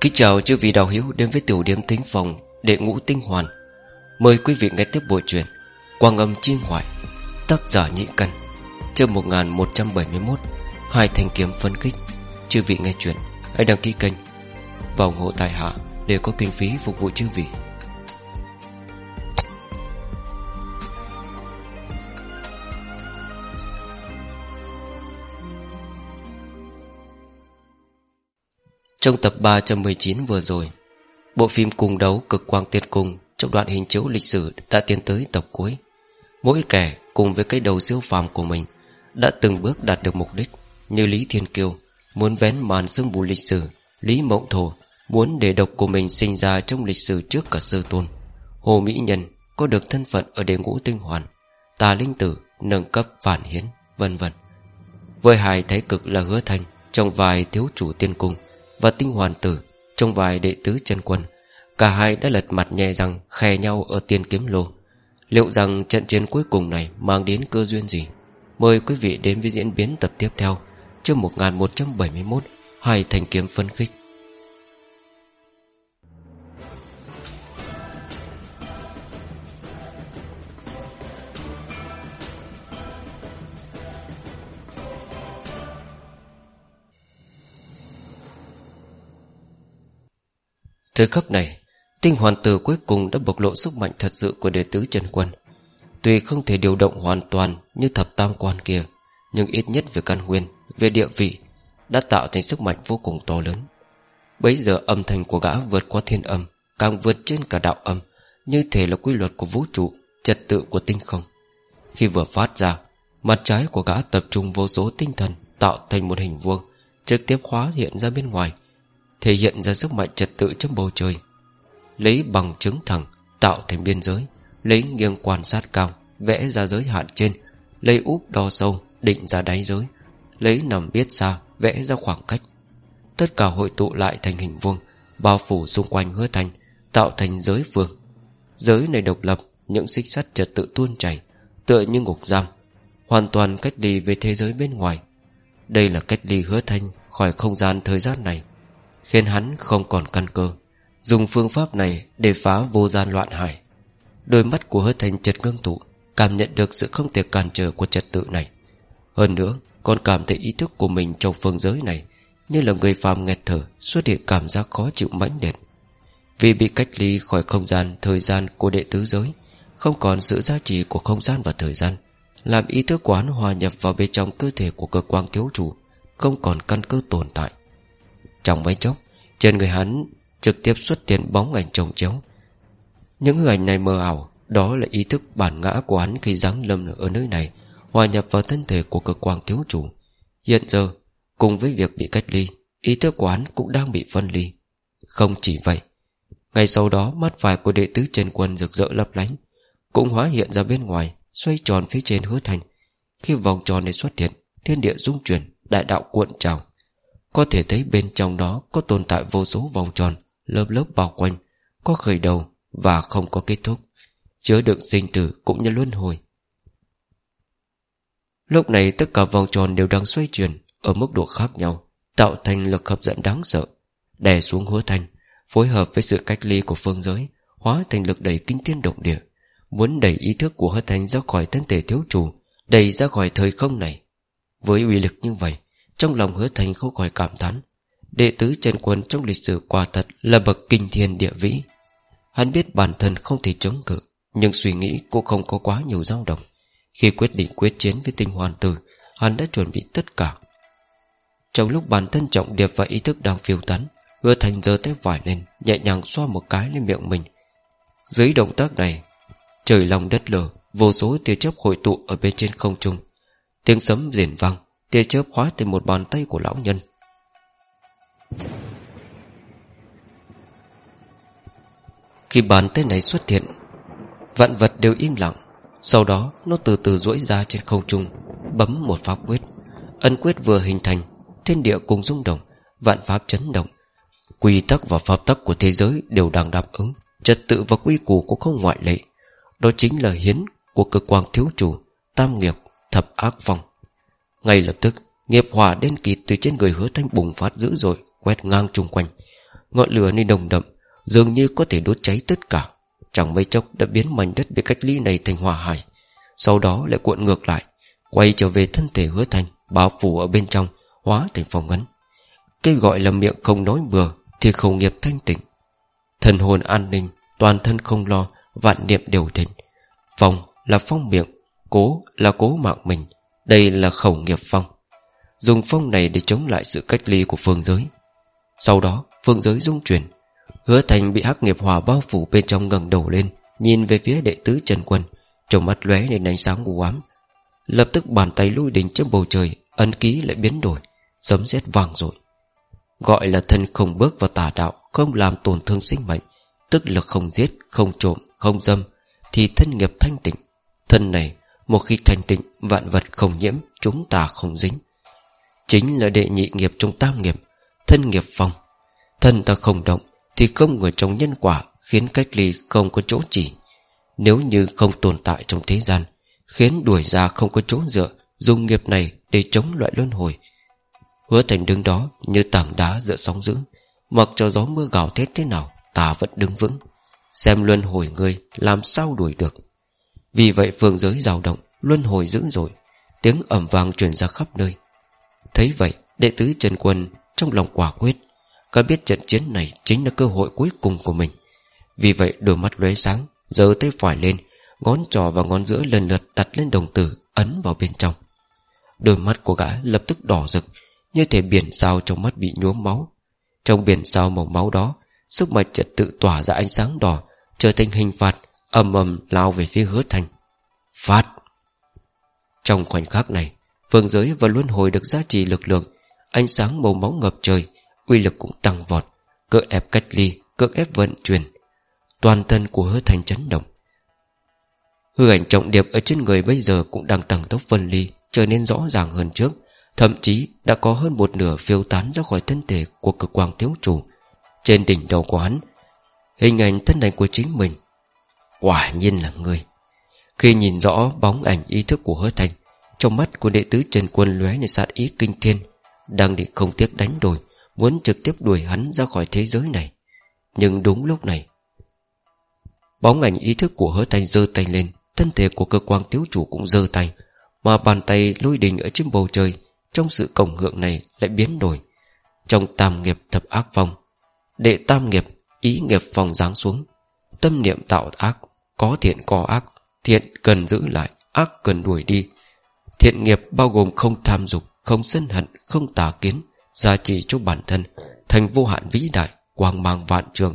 Kính chào chư vị đạo hữu đến với tiểu điểm tính phòng Đệ ngũ tinh hoàn. Mời quý vị nghe tiếp bộ truyện Quang âm chi ngoại, Tác giả nhị căn, Chương 1171 Hai thanh kiếm phân kích Chư vị nghe chuyện, Hãy đăng ký kênh Vào ngộ hộ tài hạ Để có kinh phí phục vụ chư vị. Trong tập 319 vừa rồi, Bộ phim cùng đấu cực quang tiên cung Trong đoạn hình chiếu lịch sử đã tiến tới tập cuối. Mỗi kẻ cùng với cái đầu siêu phàm của mình Đã từng bước đạt được mục đích Như Lý Thiên Kiêu Muốn vén màn sương mù lịch sử, Lý Mộng Thổ Muốn để độc của mình sinh ra trong lịch sử trước cả sơ tôn, Hồ Mỹ Nhân Có được thân phận ở đệ ngũ tinh hoàn, Tà Linh Tử Nâng cấp phản hiến, Vân vân. Với hai thái cực là hứa thành Trong vài thiếu chủ tiên cung và tinh hoàn tử trong vài đệ tứ chân quân. Cả hai đã lật mặt nhẹ rằng khe nhau ở tiên kiếm lô. Liệu rằng trận chiến cuối cùng này mang đến cơ duyên gì? Mời quý vị đến với diễn biến tập tiếp theo chương 1171 hai thành kiếm phân khích. Thời khắc này, Tinh hoàn tử cuối cùng đã bộc lộ sức mạnh thật sự của đệ tứ chân quân. Tuy không thể điều động hoàn toàn Như thập tam quan kia, Nhưng ít nhất về căn nguyên, Về địa vị, Đã tạo thành sức mạnh vô cùng to lớn. Bấy giờ âm thanh của gã vượt qua thiên âm, Càng vượt trên cả đạo âm, Như thể là quy luật của vũ trụ, Trật tự của tinh không. Khi vừa phát ra, Mặt trái của gã tập trung vô số tinh thần, Tạo thành một hình vuông, Trực tiếp hóa hiện ra bên ngoài Thể hiện ra sức mạnh trật tự trong bầu trời. Lấy bằng chứng thẳng, Tạo thành biên giới, Lấy nghiêng quan sát cao, Vẽ ra giới hạn trên, Lấy úp đo sâu, Định ra đáy giới, Lấy nằm biết xa, Vẽ ra khoảng cách. Tất cả hội tụ lại thành hình vuông, Bao phủ xung quanh hứa thành, Tạo thành giới phương. Giới này độc lập, Những xích sắt trật tự tuôn chảy, Tựa như ngục giam, Hoàn toàn cách ly với thế giới bên ngoài. Đây là cách ly hứa thanh Khỏi không gian thời gian này. Khiến hắn không còn căn cơ. Dùng phương pháp này để phá vô gian loạn hải. Đôi mắt của hứa thành chật ngưng tụ, Cảm nhận được sự không thể cản trở của trật tự này. Hơn nữa, Còn cảm thấy ý thức của mình trong phương giới này Như là người phàm nghẹt thở, Xuất hiện cảm giác khó chịu mãnh liệt. Vì bị cách ly khỏi không gian Thời gian của đệ tứ giới, Không còn sự giá trị của không gian và thời gian, Làm ý thức quán hòa nhập vào bên trong cơ thể của cơ quan thiếu chủ, Không còn căn cơ tồn tại trong mấy chốc, Trên người hắn trực tiếp xuất hiện bóng ảnh trồng chéo. Những hình ảnh này mơ ảo, Đó là ý thức bản ngã của hắn Khi giáng lâm ở nơi này, Hòa nhập vào thân thể của cơ quan thiếu chủ. Hiện giờ, Cùng với việc bị cách ly, Ý thức của hắn cũng đang bị phân ly. Không chỉ vậy, Ngay sau đó mắt phải của đệ tứ trên quân rực rỡ lấp lánh, Cũng hóa hiện ra bên ngoài, Xoay tròn phía trên hứa thành. Khi vòng tròn này xuất hiện, Thiên địa dung chuyển, Đại đạo cuộn trào có thể thấy bên trong đó có tồn tại vô số vòng tròn, Lớp lớp bao quanh, Có khởi đầu và không có kết thúc, Chứa đựng sinh tử cũng như luân hồi. Lúc này tất cả vòng tròn đều đang xoay chuyển Ở mức độ khác nhau, Tạo thành lực hấp dẫn đáng sợ, Đè xuống hứa thành, Phối hợp với sự cách ly của phương giới, Hóa thành lực đẩy kinh thiên động địa, Muốn đẩy ý thức của hứa thành ra khỏi thân thể thiếu chủ, Đẩy ra khỏi thời không này. Với uy lực như vậy trong lòng hứa thành không khỏi cảm thán. Đệ tứ Trần Quân trong lịch sử quả thật Là bậc kinh thiên địa vĩ. Hắn biết bản thân không thể chống cự, Nhưng suy nghĩ cũng không có quá nhiều dao động. Khi quyết định quyết chiến với tinh hoàn tử, Hắn đã chuẩn bị tất cả. Trong lúc bản thân trọng điệp và ý thức đang phiêu tán, Hứa thành giơ tay vải lên, Nhẹ nhàng xoa một cái lên miệng mình. Dưới động tác này, Trời lòng đất lở, Vô số tia chớp hội tụ ở bên trên không trung. Tiếng sấm rền vang Tia chớp hóa thành một bàn tay của lão nhân. Khi bàn tay này xuất hiện, Vạn vật đều im lặng. Sau đó, nó từ từ duỗi ra trên không trung, Bấm một pháp quyết. Ân quyết vừa hình thành, Thiên địa cùng rung động, Vạn pháp chấn động. Quy tắc và pháp tắc của thế giới đều đang đáp ứng. Trật tự và quy củ cũng không ngoại lệ. Đó chính là hiến của cơ quan thiếu chủ, Tam nghiệp, thập ác vong ngay lập tức, Nghiệp hỏa đen kịt từ trên người hứa thanh bùng phát dữ dội, Quét ngang chung quanh. Ngọn lửa nên đồng đậm, Dường như có thể đốt cháy tất cả. Chẳng mấy chốc đã biến mảnh đất bị cách ly này thành hỏa hải. Sau đó lại cuộn ngược lại, Quay trở về thân thể hứa Thanh, Bao phủ ở bên trong, Hóa thành phòng ngấn Cái gọi là miệng không nói bừa Thì khẩu nghiệp thanh tịnh. Thần hồn an ninh, Toàn thân không lo, Vạn niệm đều thịnh Phòng là phong miệng, Cố là cố mạng mình. Đây là khẩu nghiệp phong. Dùng phong này để chống lại sự cách ly của phương giới. Sau đó phương giới dung chuyển Hứa thành bị hắc nghiệp hòa bao phủ bên trong ngẩng đầu lên Nhìn về phía đệ tứ Trần Quân Trong mắt lóe lên ánh sáng u ám. Lập tức bàn tay lui đỉnh trên bầu trời Ấn ký lại biến đổi Sấm sét vàng rồi Gọi là thân không bước vào tà đạo Không làm tổn thương sinh mệnh Tức là không giết, không trộm, không dâm Thì thân nghiệp thanh tịnh. Thân này một khi thành tịnh Vạn vật không nhiễm, chúng ta không dính. Chính là đệ nhị nghiệp trong tam nghiệp Thân nghiệp phong Thân ta không động Thì không người trong nhân quả Khiến cách ly không có chỗ chỉ. Nếu như không tồn tại trong thế gian Khiến đuổi ra không có chỗ dựa Dùng nghiệp này để chống loại luân hồi. Hứa thành đứng đó Như tảng đá giữa sóng dữ. Mặc cho gió mưa gào thét thế nào Ta vẫn đứng vững. Xem luân hồi người làm sao đuổi được. Vì vậy phương giới dao động, Luân hồi dữ dội, Tiếng ẩm vang truyền ra khắp nơi. Thấy vậy, đệ tứ Trần Quân Trong lòng quả quyết Cả biết trận chiến này chính là cơ hội cuối cùng của mình. Vì vậy đôi mắt lóe sáng Giờ tay phải lên, Ngón trò và ngón giữa lần lượt đặt lên đồng tử, Ấn vào bên trong. Đôi mắt của gã lập tức đỏ rực, Như thể biển sao trong mắt bị nhuốm máu. Trong biển sao màu máu đó, Sức mạnh trật tự tỏa ra ánh sáng đỏ, Trở thành hình phạt ầm ầm lao về phía hứa thành. Phát. Trong khoảnh khắc này Phương giới và luân hồi được giá trị lực lượng Ánh sáng màu máu ngập trời Uy lực cũng tăng vọt Cưỡng ép cách ly, cưỡng ép vận chuyển. Toàn thân của hứa thành chấn động. Hư ảnh trọng điệp ở trên người bây giờ Cũng đang tăng tốc phân ly Trở nên rõ ràng hơn trước Thậm chí đã có hơn một nửa phiêu tán ra khỏi thân thể Của cực quang thiếu chủ. Trên đỉnh đầu của hắn Hình ảnh thân ảnh của chính mình Quả nhiên là người Khi nhìn rõ bóng ảnh ý thức của hứa thành, trong mắt của đệ tứ Trần Quân lóe lên sát ý kinh thiên, Đang định không tiếc đánh đổi, Muốn trực tiếp đuổi hắn ra khỏi thế giới này. Nhưng đúng lúc này, Bóng ảnh ý thức của hứa thanh giơ tay lên, Thân thể của cơ quan thiếu chủ cũng giơ tay, Mà bàn tay lôi đình ở trên bầu trời, Trong sự cổng ngượng này lại biến đổi. Trong tam nghiệp thập ác phong, Đệ tam nghiệp, Ý nghiệp phòng giáng xuống, Tâm niệm tạo ác có thiện có ác Thiện cần giữ lại Ác cần đuổi đi. Thiện nghiệp bao gồm không tham dục Không sân hận, không tà kiến Giá trị cho bản thân Thành vô hạn vĩ đại, quang mang vạn trường.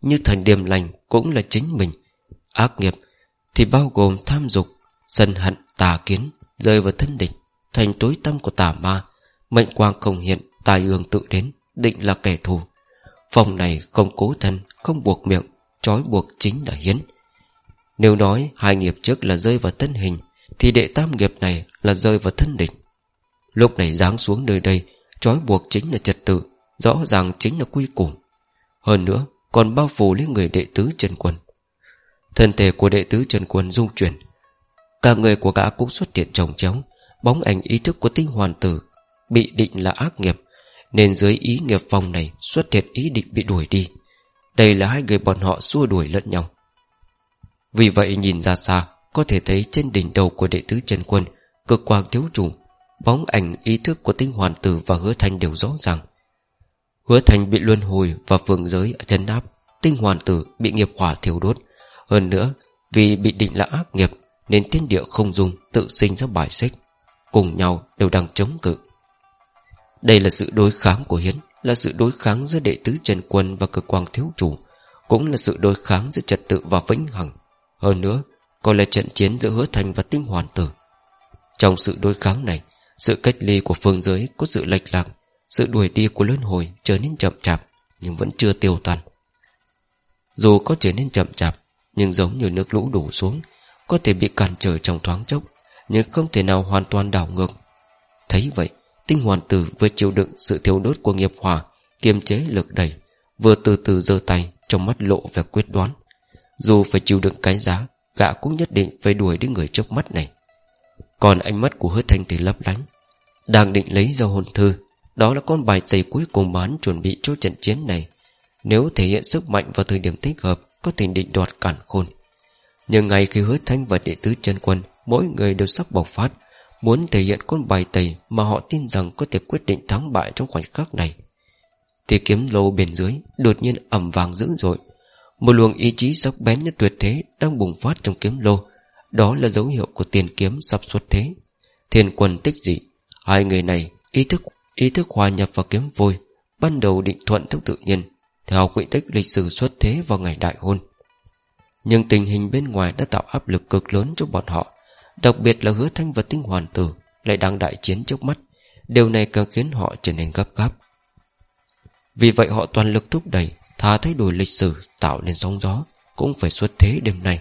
Như thành điềm lành cũng là chính mình. Ác nghiệp Thì bao gồm tham dục Sân hận, tà kiến Rơi vào thân địch Thành tối tâm của tà ma. Mệnh quang không hiện, tài ương tự đến Định là kẻ thù. Phòng này không cố thân, không buộc miệng Trói buộc chính là hiến. Nếu nói hai nghiệp trước là rơi vào thân hình, thì đệ tam nghiệp này là rơi vào thân địch. Lúc này giáng xuống nơi đây, Trói buộc chính là trật tự, Rõ ràng chính là quy củ. Hơn nữa, còn bao phủ lên người đệ tứ Trần Quân Thân thể của đệ tứ Trần Quân rung chuyển. Cả người của gã cũng xuất hiện trồng chéo, Bóng ảnh ý thức của tinh hoàn tử Bị định là ác nghiệp, Nên dưới ý nghiệp phòng này Xuất hiện ý định bị đuổi đi. Đây là hai người bọn họ xua đuổi lẫn nhau. Vì vậy nhìn ra xa, có thể thấy trên đỉnh đầu của đệ tứ Trần Quân Cực quang thiếu chủ, Bóng ảnh, ý thức của tinh hoàn tử và hứa thành đều rõ ràng. Hứa thành bị luân hồi và phường giới chấn chân áp, Tinh hoàn tử bị nghiệp hỏa thiêu đốt. Hơn nữa, Vì bị định là ác nghiệp, Nên thiên địa không dùng tự sinh ra bài xích, Cùng nhau đều đang chống cự. Đây là sự đối kháng của Hiến, Là sự đối kháng giữa đệ tứ Trần Quân và cực quang thiếu chủ, Cũng là sự đối kháng giữa trật tự và vĩnh hằng. Hơn nữa, còn là trận chiến giữa hứa thành và tinh hoàn tử. Trong sự đối kháng này, Sự cách ly của phương giới có sự lệch lạc, Sự đuổi đi của luân hồi trở nên chậm chạp, Nhưng vẫn chưa tiêu tan. Dù có trở nên chậm chạp, Nhưng giống như nước lũ đổ xuống, Có thể bị cản trở trong thoáng chốc, Nhưng không thể nào hoàn toàn đảo ngược. Thấy vậy, Tinh hoàn tử vừa chịu đựng sự thiếu đốt của nghiệp hỏa, Kiềm chế lực đẩy, Vừa từ từ giơ tay, Trong mắt lộ vẻ quyết đoán. Dù phải chịu đựng cái giá, Gã cũng nhất định phải đuổi đến người trước mắt này. Còn ánh mắt của hứa thanh thì lấp lánh, Đang định lấy ra hồn thư, Đó là con bài tẩy cuối cùng bán chuẩn bị cho trận chiến này. Nếu thể hiện sức mạnh vào thời điểm thích hợp, Có thể định đoạt cản khôn. Nhưng ngày khi hứa thanh và đệ tứ chân quân, Mỗi người đều sắp bộc phát, Muốn thể hiện con bài tẩy Mà họ tin rằng có thể quyết định thắng bại trong khoảnh khắc này, Thì kiếm lô bên dưới Đột nhiên ẩm vàng dữ dội. Một luồng ý chí sắc bén nhất tuyệt thế Đang bùng phát trong kiếm lô. Đó là dấu hiệu của tiền kiếm sắp xuất thế. Thiên quân tích dị, Hai người này ý thức ý thức hòa nhập vào kiếm vôi, Ban đầu định thuận theo tự nhiên, Theo quỹ tích lịch sử xuất thế vào ngày đại hôn. Nhưng tình hình bên ngoài đã tạo áp lực cực lớn cho bọn họ, Đặc biệt là hứa thanh và tinh hoàn tử Lại đang đại chiến trước mắt. Điều này càng khiến họ trở nên gấp gáp. Vì vậy họ toàn lực thúc đẩy Thà thay đổi lịch sử tạo nên sóng gió Cũng phải xuất thế đêm nay.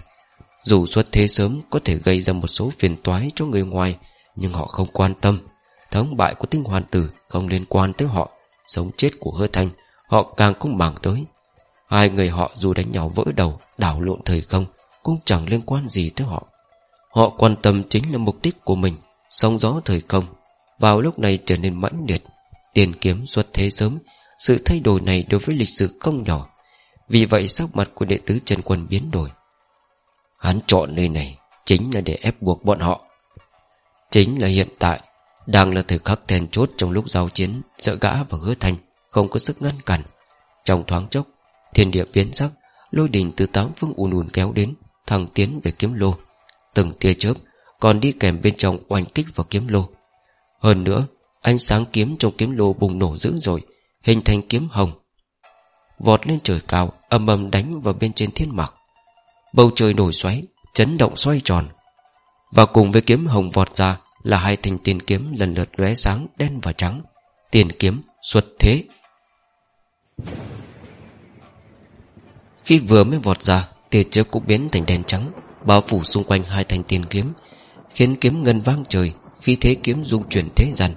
Dù xuất thế sớm có thể gây ra một số phiền toái cho người ngoài, Nhưng họ không quan tâm. Thắng bại của tinh hoàn tử không liên quan tới họ, Sống chết của hứa thanh, Họ càng không bảng tới. Hai người họ dù đánh nhau vỡ đầu, Đảo lộn thời không, Cũng chẳng liên quan gì tới họ. Họ quan tâm chính là mục đích của mình, Sóng gió thời không. Vào lúc này trở nên mãnh liệt, Tiền kiếm xuất thế sớm sự thay đổi này đối với lịch sử không nhỏ. Vì vậy sắc mặt của đệ tứ Trần Quân biến đổi. Hắn chọn nơi này Chính là để ép buộc bọn họ. Chính là hiện tại, Đang là thời khắc then chốt trong lúc giao chiến Giữa gã và hứa thành Không có sức ngăn cản. Trong thoáng chốc, Thiên địa biến sắc, Lôi đình từ tám phương ùn ùn kéo đến Thằng tiến về kiếm lô. Từng tia chớp Còn đi kèm bên trong oanh kích vào kiếm lô. Hơn nữa, Ánh sáng kiếm trong kiếm lô bùng nổ dữ dội Hình thành kiếm hồng. Vọt lên trời cao, Âm âm đánh vào bên trên thiên mặc Bầu trời nổi xoáy, Chấn động xoay tròn. Và cùng với kiếm hồng vọt ra Là hai thanh tiền kiếm lần lượt lóe sáng, Đen và trắng. Tiền kiếm xuất thế. Khi vừa mới vọt ra, Tia chớp cũng biến thành đen trắng, Bao phủ xung quanh hai thanh tiền kiếm, Khiến kiếm ngân vang trời, Khi thế kiếm dung chuyển thế gian.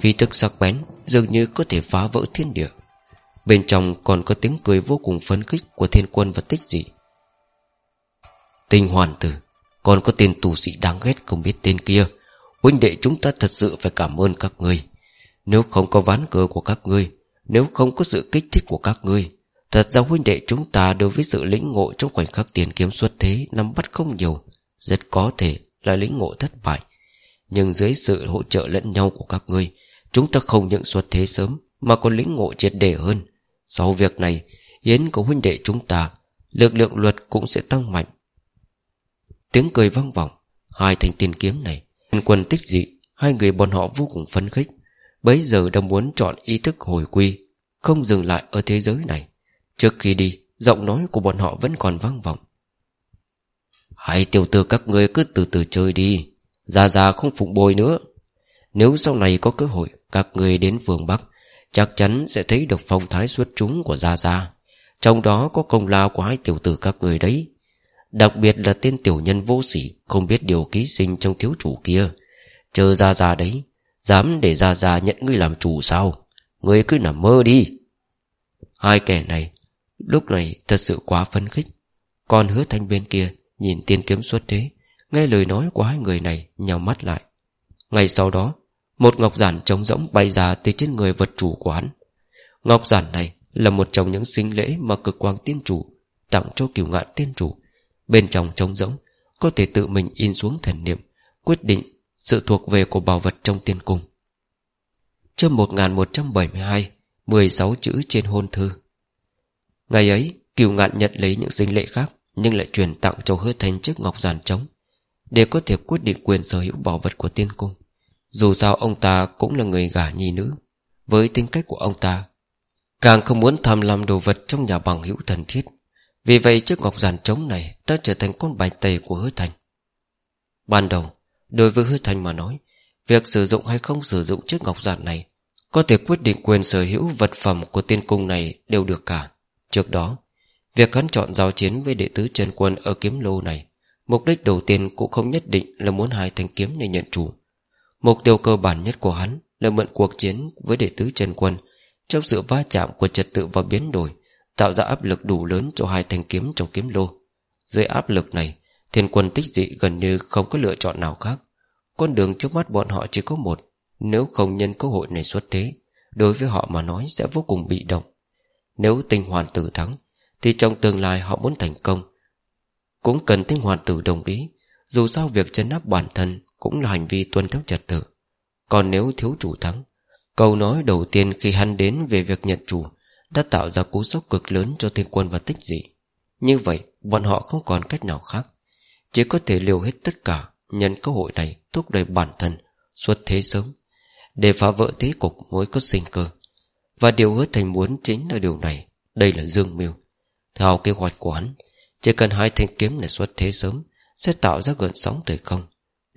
Khi thức sắc bén Dường như có thể phá vỡ thiên địa. Bên trong còn có tiếng cười vô cùng phấn khích Của thiên quân và tích dị. Tinh hoàn tử Còn có tên tù sĩ đáng ghét không biết tên kia. Huynh đệ chúng ta thật sự phải cảm ơn các ngươi. Nếu không có ván cờ của các ngươi Nếu không có sự kích thích của các ngươi Thật ra huynh đệ chúng ta đối với sự lĩnh ngộ trong khoảnh khắc tiền kiếm xuất thế nắm bắt không nhiều, rất có thể là lĩnh ngộ thất bại. Nhưng dưới sự hỗ trợ lẫn nhau của các ngươi, chúng ta không những xuất thế sớm mà còn lĩnh ngộ triệt để hơn. Sau việc này, hiến của huynh đệ chúng ta, lực lượng luật cũng sẽ tăng mạnh. Tiếng cười vang vọng, hai thanh tiền kiếm này, quân tích dị, hai người bọn họ vô cùng phấn khích. Bấy giờ đã muốn chọn ý thức hồi quy, không dừng lại ở thế giới này. Trước khi đi Giọng nói của bọn họ vẫn còn vang vọng Hãy tiểu tư các ngươi cứ từ từ chơi đi Già già không phụng bồi nữa Nếu sau này có cơ hội các người đến phương Bắc, Chắc chắn sẽ thấy được phong thái xuất chúng của Gia Gia. Trong đó có công lao của hai tiểu tử các người đấy. Đặc biệt là tên tiểu nhân vô sỉ, Không biết điều ký sinh trong thiếu chủ kia. Chờ Gia Gia đấy, Dám để Gia Gia nhận ngươi làm chủ sao? Ngươi cứ nằm mơ đi. Hai kẻ này, Lúc này thật sự quá phấn khích. Còn hứa thanh bên kia, Nhìn tiên kiếm xuất thế, Nghe lời nói của hai người này nhào mắt lại. Ngay sau đó một ngọc giản trống rỗng bay ra từ trên người vật chủ của hắn. Ngọc giản này Là một trong những sinh lễ mà cực quang tiên chủ Tặng cho kiều ngạn tiên chủ. Bên trong trống rỗng, Có thể tự mình in xuống thần niệm, Quyết định sự thuộc về của bảo vật trong tiên cung. Chương 1172 16 chữ trên hôn thư. Ngày ấy, Kiều ngạn nhận lấy những sinh lễ khác, Nhưng lại truyền tặng cho hứa thành chiếc ngọc giản trống, Để có thể quyết định quyền sở hữu bảo vật của tiên cung. Dù sao ông ta cũng là người gả nhi nữ. Với tính cách của ông ta, Càng không muốn tham lam đồ vật trong nhà bằng hữu thần thiết. Vì vậy chiếc ngọc giản trống này Đã trở thành con bài tẩy của hứa thành. Ban đầu, Đối với hứa thành mà nói, Việc sử dụng hay không sử dụng chiếc ngọc giản này Có thể quyết định quyền sở hữu vật phẩm của tiên cung này đều được cả. Trước đó, Việc hắn chọn giao chiến với đệ tứ chân Quân Ở kiếm lô này, Mục đích đầu tiên cũng không nhất định là muốn hai thanh kiếm này nhận chủ. Mục tiêu cơ bản nhất của hắn Là mượn cuộc chiến với đệ tứ Trần Quân Trong sự va chạm của trật tự và biến đổi, Tạo ra áp lực đủ lớn cho hai thanh kiếm trong kiếm lô. Dưới áp lực này, Thiên quân tích dị gần như không có lựa chọn nào khác. Con đường trước mắt bọn họ chỉ có một, Nếu không nhân cơ hội này xuất thế, Đối với họ mà nói sẽ vô cùng bị động. Nếu tinh hoàn tử thắng, Thì trong tương lai họ muốn thành công. Cũng cần tinh hoàn tử đồng ý, Dù sao việc chấn áp bản thân cũng là hành vi tuân theo trật tự. Còn nếu thiếu chủ thắng, Câu nói đầu tiên khi hắn đến về việc nhận chủ Đã tạo ra cú sốc cực lớn cho thiên quân và tích dị. Như vậy, bọn họ không còn cách nào khác. Chỉ có thể liều hết tất cả, Nhân cơ hội này thúc đẩy bản thân Xuất thế sớm, Để phá vỡ thế cục mới có sinh cơ. Và điều hứa thành muốn chính là điều này. Đây là dương mưu Theo kế hoạch của hắn, Chỉ cần hai thanh kiếm này xuất thế sớm Sẽ tạo ra gợn sóng thời không.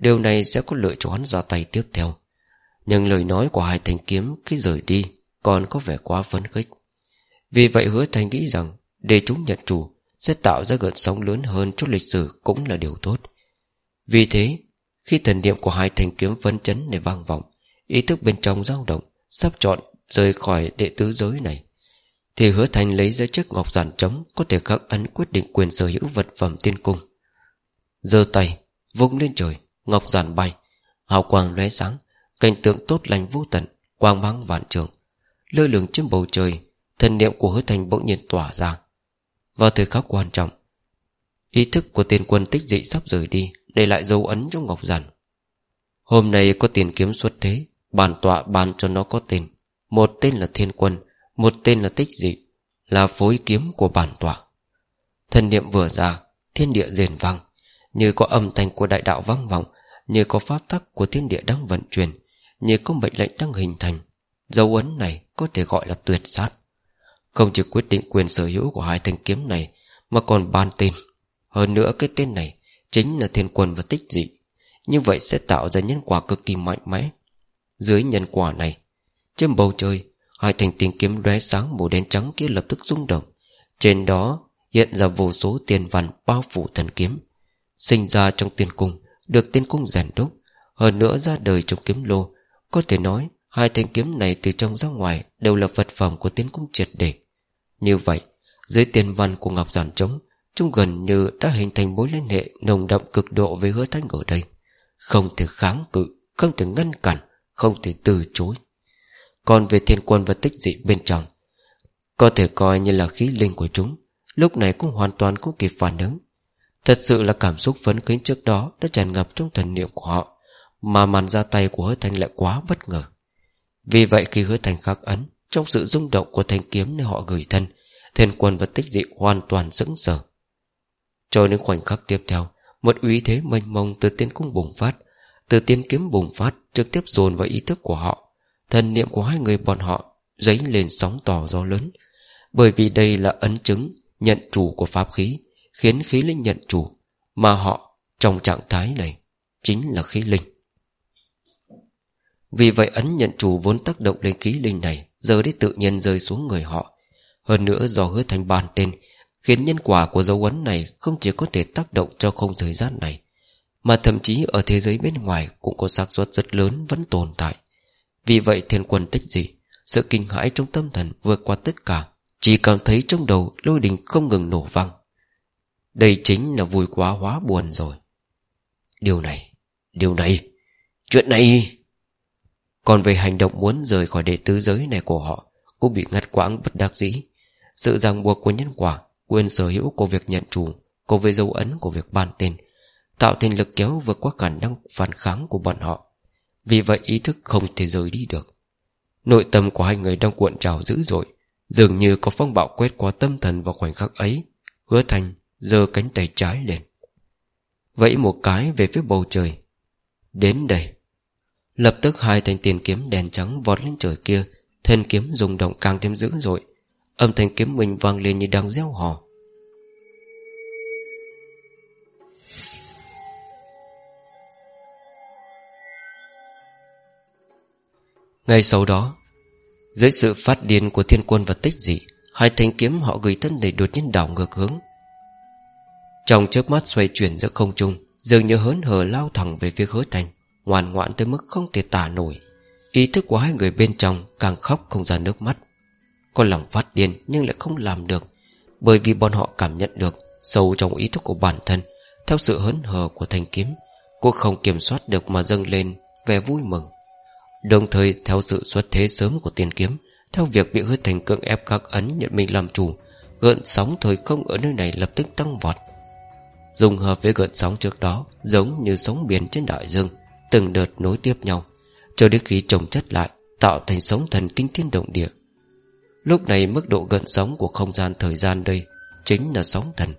Điều này sẽ có lợi cho hắn ra tay tiếp theo. Nhưng lời nói của hai thanh kiếm Khi rời đi Còn có vẻ quá phấn khích. Vì vậy hứa thành nghĩ rằng Để chúng nhận chủ Sẽ tạo ra gợn sóng lớn hơn cho lịch sử Cũng là điều tốt. Vì thế, khi thần niệm của hai thanh kiếm phấn chấn để vang vọng, Ý thức bên trong dao động, Sắp chọn rời khỏi đệ tứ giới này, Thì hứa thành lấy ra chiếc ngọc giản trống Có thể khắc ấn quyết định quyền sở hữu vật phẩm tiên cung. Giơ tay, Vung lên trời. Ngọc giản bay Hào quang lóe sáng, Cảnh tượng tốt lành vô tận, Quang mang vạn trường Lơ lửng trên bầu trời, Thần niệm của hứa thành bỗng nhiên tỏa ra. Vào thời khắc quan trọng, Ý thức của tiền quân tích dị sắp rời đi, Để lại dấu ấn trong ngọc giản. Hôm nay có tiền kiếm xuất thế, Bản tọa ban cho nó có tên. Một tên là thiên quân, Một tên là tích dị, Là phối kiếm của bản tọa. Thần niệm vừa ra, Thiên địa rền vang. Như có âm thanh của đại đạo vang vọng, Như có pháp tắc của thiên địa đang vận chuyển, Như có mệnh lệnh đang hình thành, Dấu ấn này có thể gọi là tuyệt sát. Không chỉ quyết định quyền sở hữu của hai thanh kiếm này, Mà còn ban tên Hơn nữa cái tên này Chính là thiên quân và tích dị. Như vậy sẽ tạo ra nhân quả cực kỳ mạnh mẽ. Dưới nhân quả này, Trên bầu trời, Hai thanh tiền kiếm lóe sáng màu đen trắng kia lập tức rung động. Trên đó hiện ra vô số tiền văn bao phủ thần kiếm. Sinh ra trong tiên cung, Được tiên cung rèn đúc. Hơn nữa ra đời trong kiếm lô, Có thể nói Hai thanh kiếm này từ trong ra ngoài Đều là vật phẩm của tiên cung triệt để. Như vậy, Dưới tiền văn của Ngọc Giản Trống, Chúng gần như đã hình thành mối liên hệ Nồng đậm cực độ với hứa thanh ở đây. Không thể kháng cự, Không thể ngăn cản, Không thể từ chối. Còn về thiên quân và tích dị bên trong, Có thể coi như là khí linh của chúng, Lúc này cũng hoàn toàn không kịp phản ứng. Thật sự là cảm xúc phấn khích trước đó Đã tràn ngập trong thần niệm của họ, Mà màn ra tay của hứa thanh lại quá bất ngờ. Vì vậy khi hứa thanh khắc ấn, Trong sự rung động của thanh kiếm nơi họ gửi thân, Thiên quân và tích dị hoàn toàn sững sờ. Cho đến khoảnh khắc tiếp theo, Một uy thế mênh mông từ tiên cung bùng phát, Từ tiên kiếm bùng phát Trực tiếp dồn vào ý thức của họ. Thần niệm của hai người bọn họ Dấy lên sóng tỏ gió lớn, Bởi vì đây là ấn chứng Nhận chủ của pháp khí. Khiến khí linh nhận chủ, Mà họ trong trạng thái này Chính là khí linh. Vì vậy ấn nhận chủ vốn tác động lên khí linh này, Giờ đấy tự nhiên rơi xuống người họ. Hơn nữa do hứa thành bàn tên, Khiến nhân quả của dấu ấn này Không chỉ có thể tác động cho không thời gian này, Mà thậm chí ở thế giới bên ngoài Cũng có xác suất rất lớn vẫn tồn tại. Vì vậy thiên quân tích gì, Sự kinh hãi trong tâm thần vượt qua tất cả, Chỉ cảm thấy trong đầu lôi đình không ngừng nổ vang. Đây chính là vui quá hóa buồn rồi. Điều này Điều này, Chuyện này. Còn về hành động muốn rời khỏi đệ tứ giới này của họ, Cũng bị ngắt quãng bất đắc dĩ. Sự ràng buộc của nhân quả, Quyền sở hữu của việc nhận chủ, Cùng với dấu ấn của việc ban tên, Tạo thành lực kéo vượt qua khả năng phản kháng của bọn họ. Vì vậy ý thức không thể rời đi được. Nội tâm của hai người đang cuộn trào dữ dội, Dường như có phong bạo quét qua tâm thần vào khoảnh khắc ấy, Hứa thành giơ cánh tay trái lên. Vẫy một cái về phía bầu trời. Đến đây. Lập tức hai thanh tiền kiếm đèn trắng vọt lên trời kia. Thân kiếm rung động càng thêm dữ dội. Âm thanh kiếm mình vang lên như đang reo hò. Ngay sau đó, Dưới sự phát điên của thiên quân và tích dị, Hai thanh kiếm họ gửi thân đầy đột nhiên đảo ngược hướng. Trong chớp mắt xoay chuyển giữa không trung, Dường như hớn hở lao thẳng về phía hứa thành, Ngoan ngoãn tới mức không thể tả nổi. Ý thức của hai người bên trong Càng khóc không ra nước mắt. Có lòng phát điên nhưng lại không làm được, Bởi vì bọn họ cảm nhận được Sâu trong ý thức của bản thân, Theo sự hớn hở của thanh kiếm, Cô không kiểm soát được mà dâng lên Vẻ vui mừng. Đồng thời, theo sự xuất thế sớm của tiền kiếm, Theo việc bị hứa thành cưỡng ép khắc ấn nhận mình làm chủ, Gợn sóng thời không ở nơi này lập tức tăng vọt. Dùng hợp với gợn sóng trước đó, Giống như sóng biển trên đại dương, Từng đợt nối tiếp nhau, Cho đến khi chồng chất lại, Tạo thành sóng thần kinh thiên động địa. Lúc này mức độ gợn sóng của không gian thời gian đây Chính là sóng thần.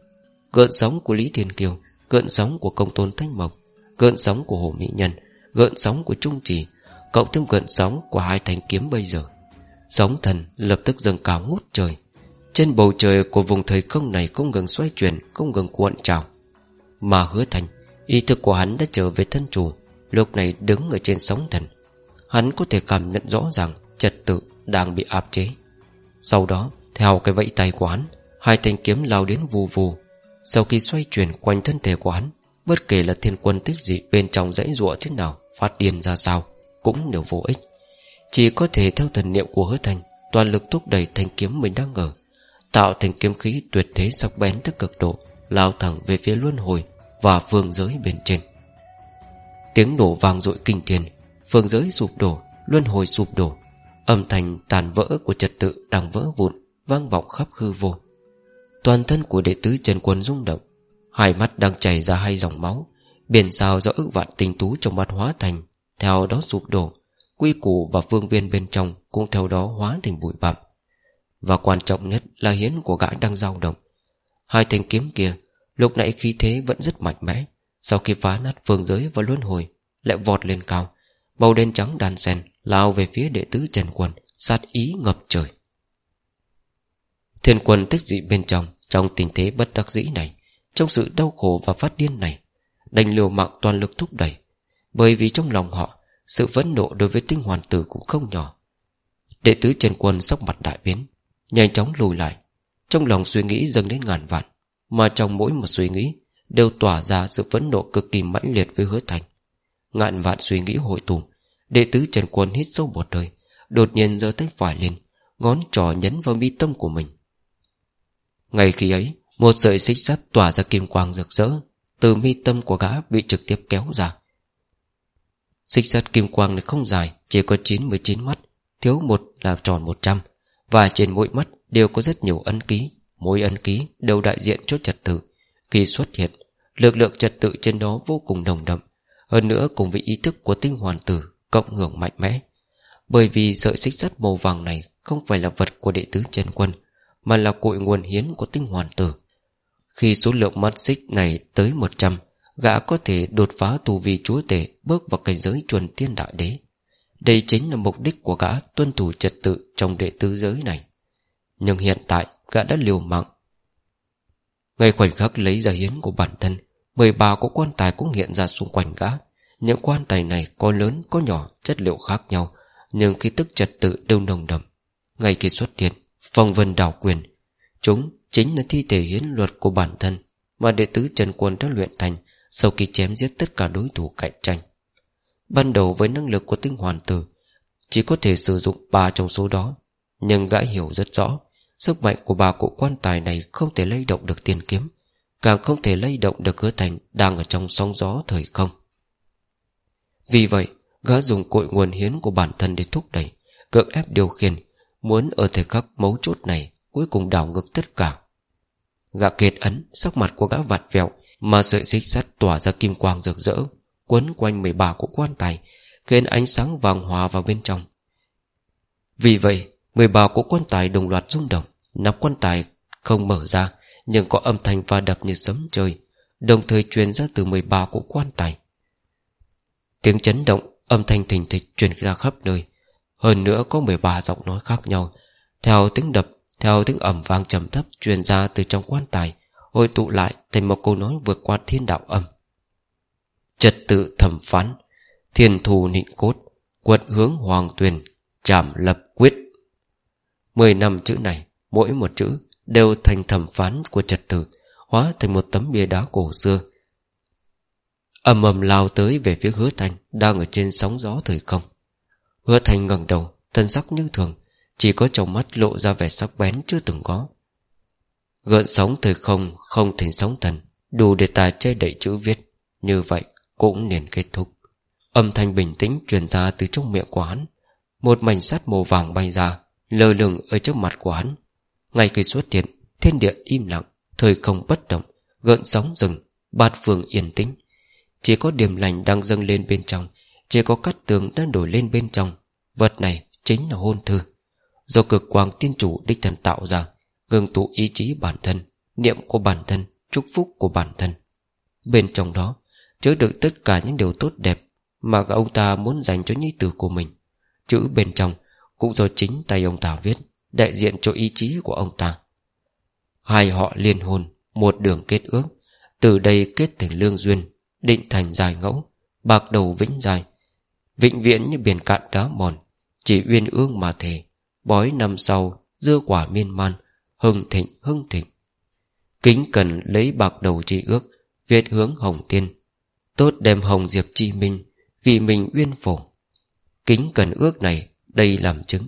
Gợn sóng của Lý Thiên Kiều, Gợn sóng của công tôn Thanh Mộc, Gợn sóng của Hồ Mỹ Nhân, Gợn sóng của Trung Trì, Cộng thêm gợn sóng của hai thanh kiếm bây giờ. Sóng thần lập tức dâng cao ngút trời. Trên bầu trời của vùng thời không này Không ngừng xoay chuyển, Không ngừng cuộn trào. Mà hứa thành. Ý thức của hắn đã trở về thân chủ, Lúc này đứng ở trên sóng thần. Hắn có thể cảm nhận rõ ràng Trật tự đang bị áp chế. Sau đó, theo cái vẫy tay của hắn, Hai thanh kiếm lao đến vù vù. Sau khi xoay chuyển quanh thân thể của hắn, Bất kể là thiên quân tích dị bên trong dãy ruộng thế nào Phát điên ra sao, Cũng đều vô ích. Chỉ có thể theo thần niệm của hứa thành, Toàn lực thúc đẩy thanh kiếm mình đang ở, Tạo thành kiếm khí tuyệt thế sắc bén tới cực độ, Lao thẳng về phía luân hồi. Và phương giới bên trên. Tiếng nổ vang dội kinh thiên, Phương giới sụp đổ, Luân hồi sụp đổ. Âm thanh tàn vỡ của trật tự đang vỡ vụn, Vang vọng khắp hư vô. Toàn thân của đệ tứ Trần Quân rung động, Hai mắt đang chảy ra hai dòng máu, Biển sao do ức vạn tinh tú trong mắt hóa thành, Theo đó sụp đổ. Quy củ và phương viên bên trong Cũng theo đó hóa thành bụi bặm. Và quan trọng nhất là hiến của gã đang dao động. Hai thanh kiếm kia Lúc nãy khí thế vẫn rất mạnh mẽ. Sau khi phá nát phương giới và luân hồi, Lại vọt lên cao. Màu đen trắng đàn sen Lao về phía đệ tứ Trần Quân, Sát ý ngập trời. Thiên quân tích dị bên trong Trong tình thế bất đắc dĩ này, Trong sự đau khổ và phát điên này, Đành liều mạng toàn lực thúc đẩy. Bởi vì trong lòng họ, Sự phẫn nộ đối với tinh hoàn tử cũng không nhỏ. Đệ tứ Trần Quân sóc mặt đại biến, Nhanh chóng lùi lại. Trong lòng suy nghĩ dâng đến ngàn vạn mà trong mỗi một suy nghĩ Đều tỏa ra sự phẫn nộ cực kỳ mãnh liệt với hứa thành. Ngạn vạn suy nghĩ hội tụ, Đệ tứ Trần Quân hít sâu một hơi, Đột nhiên giơ tay phải lên, Ngón trỏ nhấn vào mi tâm của mình. Ngay khi ấy, Một sợi xích sắt tỏa ra kim quang rực rỡ, Từ mi tâm của gã bị trực tiếp kéo ra. Xích sắt kim quang này không dài, Chỉ có 99 mắt, Thiếu một là tròn 100 Và trên mỗi mắt đều có rất nhiều ấn ký. Mỗi ân ký đều đại diện cho trật tự. Khi xuất hiện, Lực lượng trật tự trên đó vô cùng đồng đậm. Hơn nữa cùng với ý thức của tinh hoàn tử, Cộng hưởng mạnh mẽ. Bởi vì sợi xích sắt màu vàng này Không phải là vật của đệ tứ Trần Quân, Mà là cội nguồn hiến của tinh hoàn tử. Khi số lượng mắt xích này tới 100 Gã có thể đột phá tù vi chúa tể Bước vào cảnh giới chuẩn tiên đại đế. Đây chính là mục đích của gã Tuân thủ trật tự trong đệ tứ giới này. Nhưng hiện tại Gã đã liều mạng. Ngay khoảnh khắc lấy ra hiến của bản thân, Mười bà có quan tài cũng hiện ra xung quanh gã. Những quan tài này có lớn, có nhỏ, Chất liệu khác nhau, Nhưng khi tức trật tự đều nồng đậm. Ngay khi xuất hiện, Phong vân đảo quyền, Chúng chính là thi thể hiến luật của bản thân Mà đệ tứ Trần Quân đã luyện thành Sau khi chém giết tất cả đối thủ cạnh tranh. Ban đầu với năng lực của tinh hoàn tử, Chỉ có thể sử dụng ba trong số đó. Nhưng gã hiểu rất rõ, Sức mạnh của bà cụ quan tài này Không thể lay động được tiền kiếm, Càng không thể lay động được hứa thành Đang ở trong sóng gió thời không. Vì vậy, Gã dùng cội nguồn hiến của bản thân để thúc đẩy, Cưỡng ép điều khiển, Muốn ở thời khắc mấu chốt này Cuối cùng đảo ngược tất cả. Gã kết ấn, Sắc mặt của gã vặt vẹo Mà sợi xích sắt tỏa ra kim quang rực rỡ, Quấn quanh 13 của quan tài, Khiến ánh sáng vàng hòa vào bên trong. Vì vậy 13 của quan tài đồng loạt rung động Nắp quan tài không mở ra, Nhưng có âm thanh va đập như sấm trời, Đồng thời truyền ra từ 13 của quan tài. Tiếng chấn động, Âm thanh thình thịch truyền ra khắp nơi. Hơn nữa có 13 giọng nói khác nhau. Theo tiếng đập, Theo tiếng ẩm vang trầm thấp truyền ra từ trong quan tài, Hội tụ lại thành một câu nói vượt qua thiên đạo âm. Trật tự thẩm phán, Thiên thù nịnh cốt, Quật hướng hoàng tuyền, Chảm lập quyết. Mười năm chữ này, Mỗi một chữ đều thành thẩm phán của trật tự, Hóa thành một tấm bia đá cổ xưa. Ầm ầm lao tới về phía hứa thành Đang ở trên sóng gió thời không. Hứa thành ngẩng đầu, Thân sắc như thường, Chỉ có trong mắt lộ ra vẻ sắc bén chưa từng có. Gợn sóng thời không Không thành sóng thần, Đủ để ta che đậy chữ viết, Như vậy cũng liền kết thúc. Âm thanh bình tĩnh truyền ra từ trong miệng của hắn, Một mảnh sắt màu vàng bay ra lơ lửng ở trước mặt của hắn. Ngay khi xuất hiện, Thiên địa im lặng, Thời không bất động, Gợn sóng rừng, Bát phương yên tĩnh. Chỉ có điểm lành đang dâng lên bên trong, Chỉ có cắt tường đang đổi lên bên trong. Vật này chính là hôn thư. Do cực quang tiên chủ đích thần tạo ra Ngừng tụ ý chí bản thân, Niệm của bản thân, Chúc phúc của bản thân. Bên trong đó, Chứa được tất cả những điều tốt đẹp Mà ông ta muốn dành cho nhi tử của mình. Chữ bên trong cũng do chính tay ông ta viết, Đại diện cho ý chí của ông ta. Hai họ liên hôn, Một đường kết ước. Từ đây kết thành lương duyên, Định thành dài ngẫu, Bạc đầu vĩnh dài. Vĩnh viễn như biển cạn đá mòn, Chỉ uyên ương mà thề. Bói năm sau, Dưa quả miên man, Hưng thịnh hưng thịnh. Kính cần lấy bạc đầu chi ước, Viết hướng hồng tiên. Tốt đem hồng diệp chi minh, Ghi mình uyên phổ. Kính cần ước này đây làm chứng.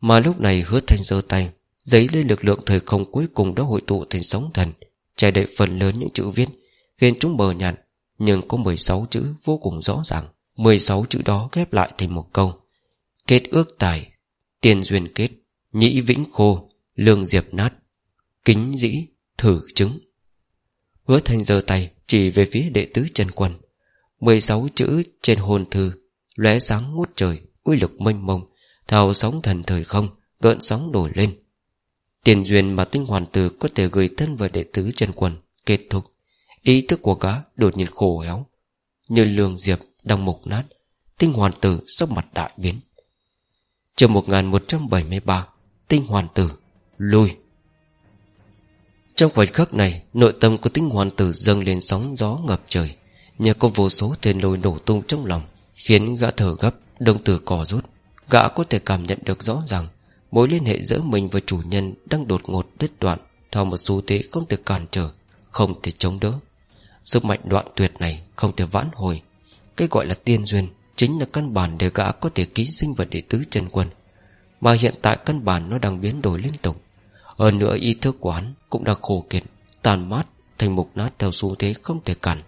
Mà lúc này hứa thanh giơ tay Giấy lên lực lượng thời không cuối cùng đã hội tụ thành sóng thần Trải đầy phần lớn những chữ viết, Khiến chúng mờ nhạt, Nhưng có 16 chữ vô cùng rõ ràng. 16 chữ đó ghép lại thành một câu. Kết ước tài, Tiền duyên kết, Nhĩ vĩnh khô, Lương diệp nát, Kính dĩ, Thử chứng. Hứa thanh giơ tay Chỉ về phía đệ tứ chân quân. 16 chữ trên hồn thư lóe sáng ngút trời, uy lực mênh mông, thao sóng thần thời không, gợn sóng nổi lên. Tiền duyên mà tinh hoàn tử có thể gửi thân vào đệ tứ chân quần kết thúc. Ý thức của gã đột nhiên khổ héo. Như lương diệp đang mục nát, tinh hoàn tử sắc mặt đại biến. Chương 1173 Tinh hoàn tử Lui. Trong khoảnh khắc này, Nội tâm của tinh hoàn tử dâng lên sóng gió ngập trời, Nhờ có vô số tên lôi nổ tung trong lòng. Khiến gã thở gấp Đông tử cỏ rút. Gã có thể cảm nhận được rõ ràng, Mối liên hệ giữa mình và chủ nhân Đang đột ngột đứt đoạn Theo một xu thế không thể cản trở, Không thể chống đỡ. Sức mạnh đoạn tuyệt này không thể vãn hồi. Cái gọi là tiên duyên Chính là căn bản để gã có thể ký sinh vào đệ tứ chân quân. Mà hiện tại căn bản nó đang biến đổi liên tục. Hơn nữa ý thức của hắn Cũng đã khổ kiệt, Tàn mát thành mục nát theo xu thế không thể cản.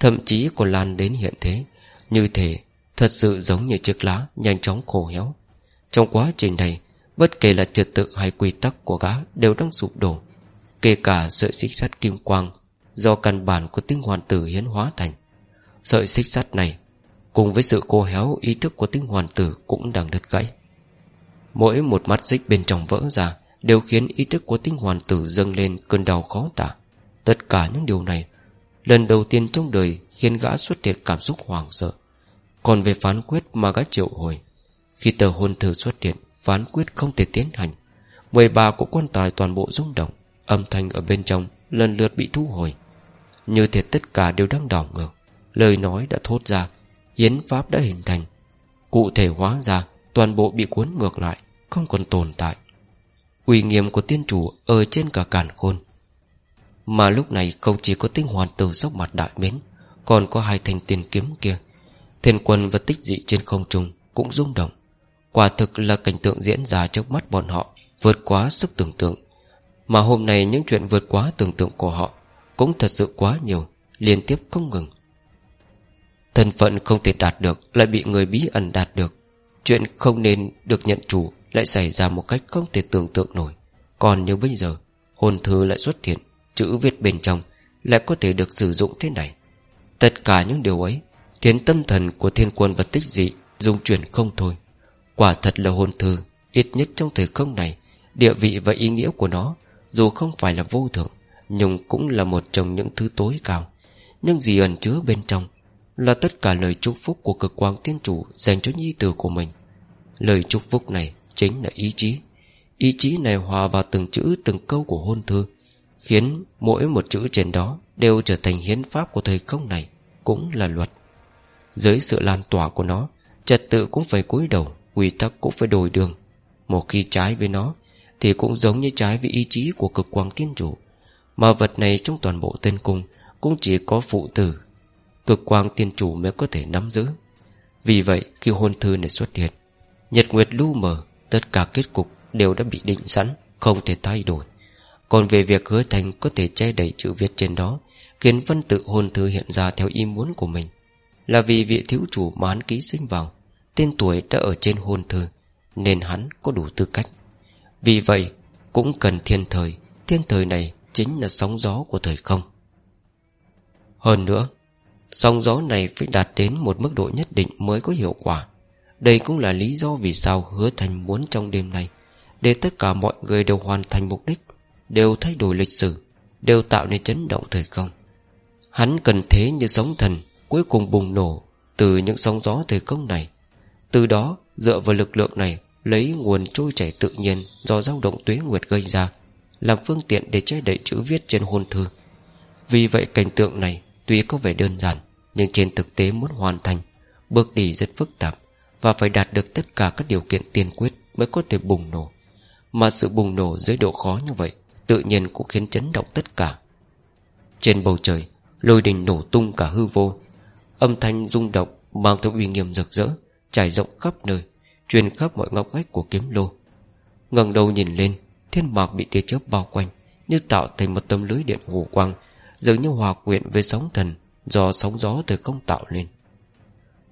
Thậm chí còn lan đến hiện thế như thế, Thật sự giống như chiếc lá Nhanh chóng khô héo. Trong quá trình này, Bất kể là trật tự hay quy tắc của gã Đều đang sụp đổ. Kể cả sợi xích sắt kim quang Do căn bản của tinh hoàn tử hiến hóa thành. Sợi xích sắt này, Cùng với sự khô héo Ý thức của tinh hoàn tử cũng đang đứt gãy. Mỗi một mắt xích bên trong vỡ ra Đều khiến ý thức của tinh hoàn tử dâng lên cơn đau khó tả. Tất cả những điều này Lần đầu tiên trong đời Khiến gã xuất hiện cảm xúc hoảng sợ. Còn về phán quyết mà gã triệu hồi, Khi tờ hôn thư xuất hiện, Phán quyết không thể tiến hành. 13 của quan tài toàn bộ rung động, Âm thanh ở bên trong lần lượt bị thu hồi. Như thể tất cả đều đang đảo ngược, Lời nói đã thốt ra, Hiến pháp đã hình thành. Cụ thể hóa ra, Toàn bộ bị cuốn ngược lại, Không còn tồn tại. Uy nghiêm của tiên chủ ở trên cả càn khôn mà lúc này không chỉ có tinh hoàn từ dốc mặt đại biến, Còn có hai thanh tiền kiếm kia. Thiên quân và tích dị trên không trung Cũng rung động. Quả thực là cảnh tượng diễn ra trước mắt bọn họ, Vượt quá sức tưởng tượng. Mà hôm nay những chuyện vượt quá tưởng tượng của họ Cũng thật sự quá nhiều, Liên tiếp không ngừng. Thân phận không thể đạt được, Lại bị người bí ẩn đạt được. Chuyện không nên được nhận chủ Lại xảy ra một cách không thể tưởng tượng nổi. Còn như bây giờ, Hồn thư lại xuất hiện Chữ viết bên trong Lại có thể được sử dụng thế này. Tất cả những điều ấy Khiến tâm thần của thiên quân và tích dị Dung chuyển không thôi. Quả thật là hồn thư, Ít nhất trong thời không này, Địa vị và ý nghĩa của nó Dù không phải là vô thượng, Nhưng cũng là một trong những thứ tối cao. Nhưng gì ẩn chứa bên trong Là tất cả lời chúc phúc của cực quang tiên chủ Dành cho nhi tử của mình. Lời chúc phúc này chính là ý chí. Ý chí này hòa vào từng chữ, từng câu của hôn thư. Khiến mỗi một chữ trên đó Đều trở thành hiến pháp của thời không này, Cũng là luật. Dưới sự lan tỏa của nó, Trật tự cũng phải cúi đầu, Quy tắc cũng phải đổi đường. Một khi trái với nó, Thì cũng giống như trái với ý chí của cực quang tiên chủ. Mà vật này trong toàn bộ tên cung Cũng chỉ có phụ tử. Cực quang tiên chủ mới có thể nắm giữ. Vì vậy, khi hôn thư này xuất hiện, Nhật Nguyệt lưu mờ, Tất cả kết cục đều đã bị định sẵn, Không thể thay đổi còn về việc hứa thành có thể che đẩy chữ viết trên đó Khiến văn tự hôn thư hiện ra theo ý muốn của mình. Là vì vị thiếu chủ mà hắn ký sinh vào, Tên tuổi đã ở trên hôn thư, Nên hắn có đủ tư cách. Vì vậy, cũng cần thiên thời Thiên thời này chính là sóng gió của thời không. Hơn nữa, Sóng gió này phải đạt đến một mức độ nhất định mới có hiệu quả. Đây cũng là lý do vì sao hứa thành muốn trong đêm này Để tất cả mọi người đều hoàn thành mục đích Đều thay đổi lịch sử, Đều tạo nên chấn động thời không. Hắn cần thế như sóng thần Cuối cùng bùng nổ Từ những sóng gió thời không này. Từ đó, dựa vào lực lượng này, Lấy nguồn trôi chảy tự nhiên Do dao động tuế nguyệt gây ra, Làm phương tiện để che đậy chữ viết trên hôn thư. Vì vậy, cảnh tượng này Tuy có vẻ đơn giản, Nhưng trên thực tế muốn hoàn thành, Bước đi rất phức tạp Và phải đạt được tất cả các điều kiện tiên quyết Mới có thể bùng nổ. Mà sự bùng nổ dưới độ khó như vậy Tự nhiên cũng khiến chấn động tất cả. Trên bầu trời, Lôi đình nổ tung cả hư vô. Âm thanh rung động Mang theo uy nghiêm rực rỡ, Trải rộng khắp nơi, Truyền khắp mọi ngóc ngách của kiếm lô. Ngẩng đầu nhìn lên, Thiên mạc bị tia chớp bao quanh, Như tạo thành một tấm lưới điện hồ quang, Dường như hòa quyện với sóng thần Do sóng gió từ không tạo lên.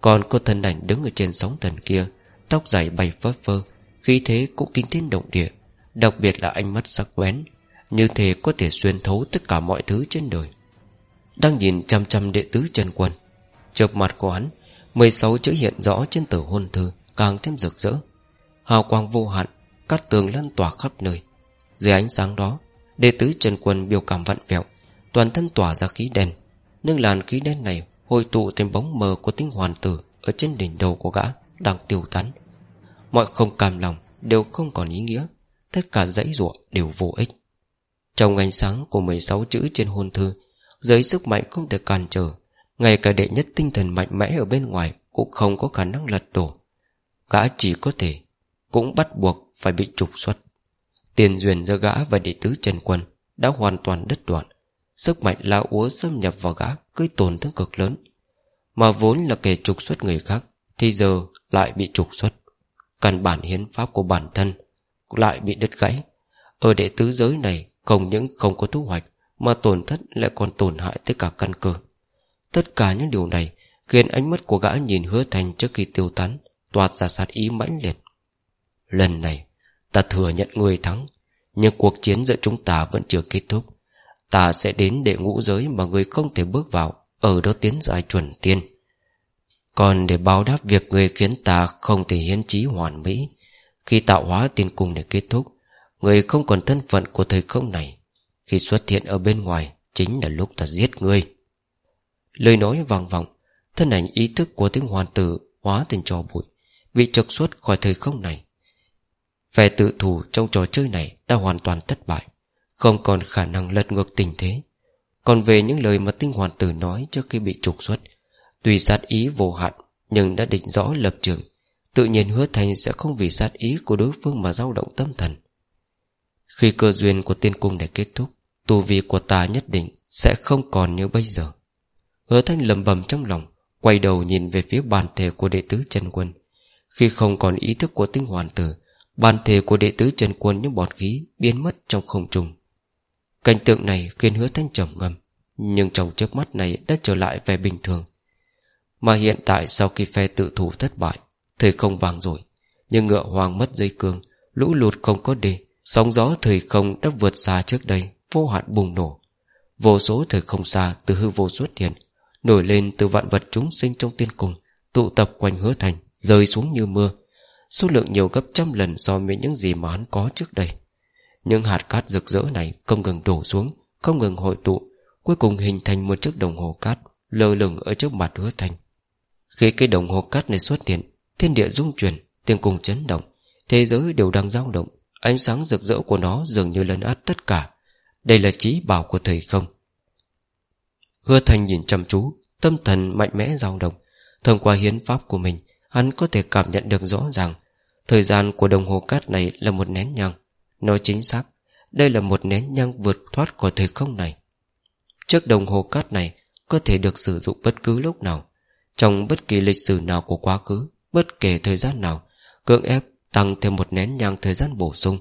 Còn cô thần ảnh đứng ở trên sóng thần kia, Tóc dài bay phớt phơ, Khí thế cũng kinh thiên động địa, Đặc biệt là ánh mắt sắc bén như thế có thể xuyên thấu tất cả mọi thứ trên đời. Đang nhìn chăm chăm đệ tứ chân quân Chợp mặt của hắn 16 chữ hiện rõ trên tờ hôn thư Càng thêm rực rỡ. Hào quang vô hạn cắt tường lan tỏa khắp nơi. Dưới ánh sáng đó, Đệ tứ Trần Quân biểu cảm vặn vẹo, Toàn thân tỏa ra khí đen. Nhưng làn khí đen này Hồi tụ thành bóng mờ của tinh hoàn tử Ở trên đỉnh đầu của gã Đang tiêu tán. Mọi không cam lòng Đều không còn ý nghĩa, Tất cả dãy ruộng đều vô ích. Trong ánh sáng của 16 chữ trên hôn thư, Dưới sức mạnh không thể cản trở, Ngay cả đệ nhất tinh thần mạnh mẽ ở bên ngoài Cũng không có khả năng lật đổ. Gã chỉ có thể Cũng bắt buộc phải bị trục xuất. Tiền duyên giữa gã và đệ tứ Trần Quân Đã hoàn toàn đứt đoạn. Sức mạnh lao úa xâm nhập vào gã Gây tổn thương cực lớn. Mà vốn là kẻ trục xuất người khác Thì giờ lại bị trục xuất. Căn bản hiến pháp của bản thân Lại bị đứt gãy. Ở đệ tứ giới này không những không có thu hoạch, Mà tổn thất lại còn tổn hại tới cả căn cơ. Tất cả những điều này Khiến ánh mắt của gã nhìn hứa thành trước khi tiêu tán Toát ra sát ý mãnh liệt. Lần này, Ta thừa nhận người thắng, Nhưng cuộc chiến giữa chúng ta vẫn chưa kết thúc. Ta sẽ đến để ngũ giới Mà người không thể bước vào, Ở đó tiến dài chuẩn tiên. Còn để báo đáp việc người khiến ta Không thể hiến trí hoàn mỹ, Khi tạo hóa tiên cung để kết thúc Người không còn thân phận của thời không này, Khi xuất hiện ở bên ngoài Chính là lúc ta giết người Lời nói vang vọng, Thân ảnh ý thức của tiếng hoàn tử Hóa thành trò bụi, Bị trục xuất khỏi thời không này. Phe tự thủ trong trò chơi này Đã hoàn toàn thất bại, Không còn khả năng lật ngược tình thế. Còn về những lời mà tinh hoàn tử nói Trước khi bị trục xuất, Tuy sát ý vô hạn Nhưng đã định rõ lập trường, Tự nhiên hứa thành sẽ không vì sát ý của đối phương Mà dao động tâm thần. Khi cơ duyên của tiên cung này kết thúc Tu vi của ta nhất định Sẽ không còn như bây giờ Hứa thanh lầm bầm trong lòng Quay đầu nhìn về phía bàn thể của đệ tứ Trần quân Khi không còn ý thức của tinh hoàn tử Bàn thể của đệ tứ Trần Quân những bọt khí biến mất trong không trung. Cảnh tượng này khiến hứa thanh trầm ngâm, nhưng trong chớp mắt này đã trở lại về bình thường. Mà hiện tại sau khi phe tự thủ thất bại, thời không vàng rồi, nhưng ngựa hoàng mất dây cương, lũ lụt không có đề, sóng gió thời không đã vượt xa trước đây, vô hạn bùng nổ. Vô số thời không xa từ hư vô xuất hiện, nổi lên từ vạn vật chúng sinh trong tiên cùng tụ tập quanh hứa thành, rơi xuống như mưa, Số lượng nhiều gấp trăm lần so với những gì mà hắn có trước đây Những hạt cát rực rỡ này không ngừng đổ xuống Không ngừng hội tụ Cuối cùng hình thành một chiếc đồng hồ cát Lơ lửng ở trước mặt hứa thành. Khi cái đồng hồ cát này xuất hiện Thiên địa rung chuyển tiên cùng chấn động Thế giới đều đang dao động Ánh sáng rực rỡ của nó dường như lấn át tất cả. Đây là trí bảo của thầy không? Hứa thanh nhìn chăm chú, Tâm thần mạnh mẽ dao động. Thông qua hiến pháp của mình, Hắn có thể cảm nhận được rõ ràng. Thời gian của đồng hồ cát này là một nén nhang. Nói chính xác, Đây là một nén nhang vượt thoát khỏi thời không này. Chiếc đồng hồ cát này Có thể được sử dụng bất cứ lúc nào. Trong bất kỳ lịch sử nào của quá khứ, Bất kể thời gian nào, Cưỡng ép tăng thêm một nén nhang thời gian bổ sung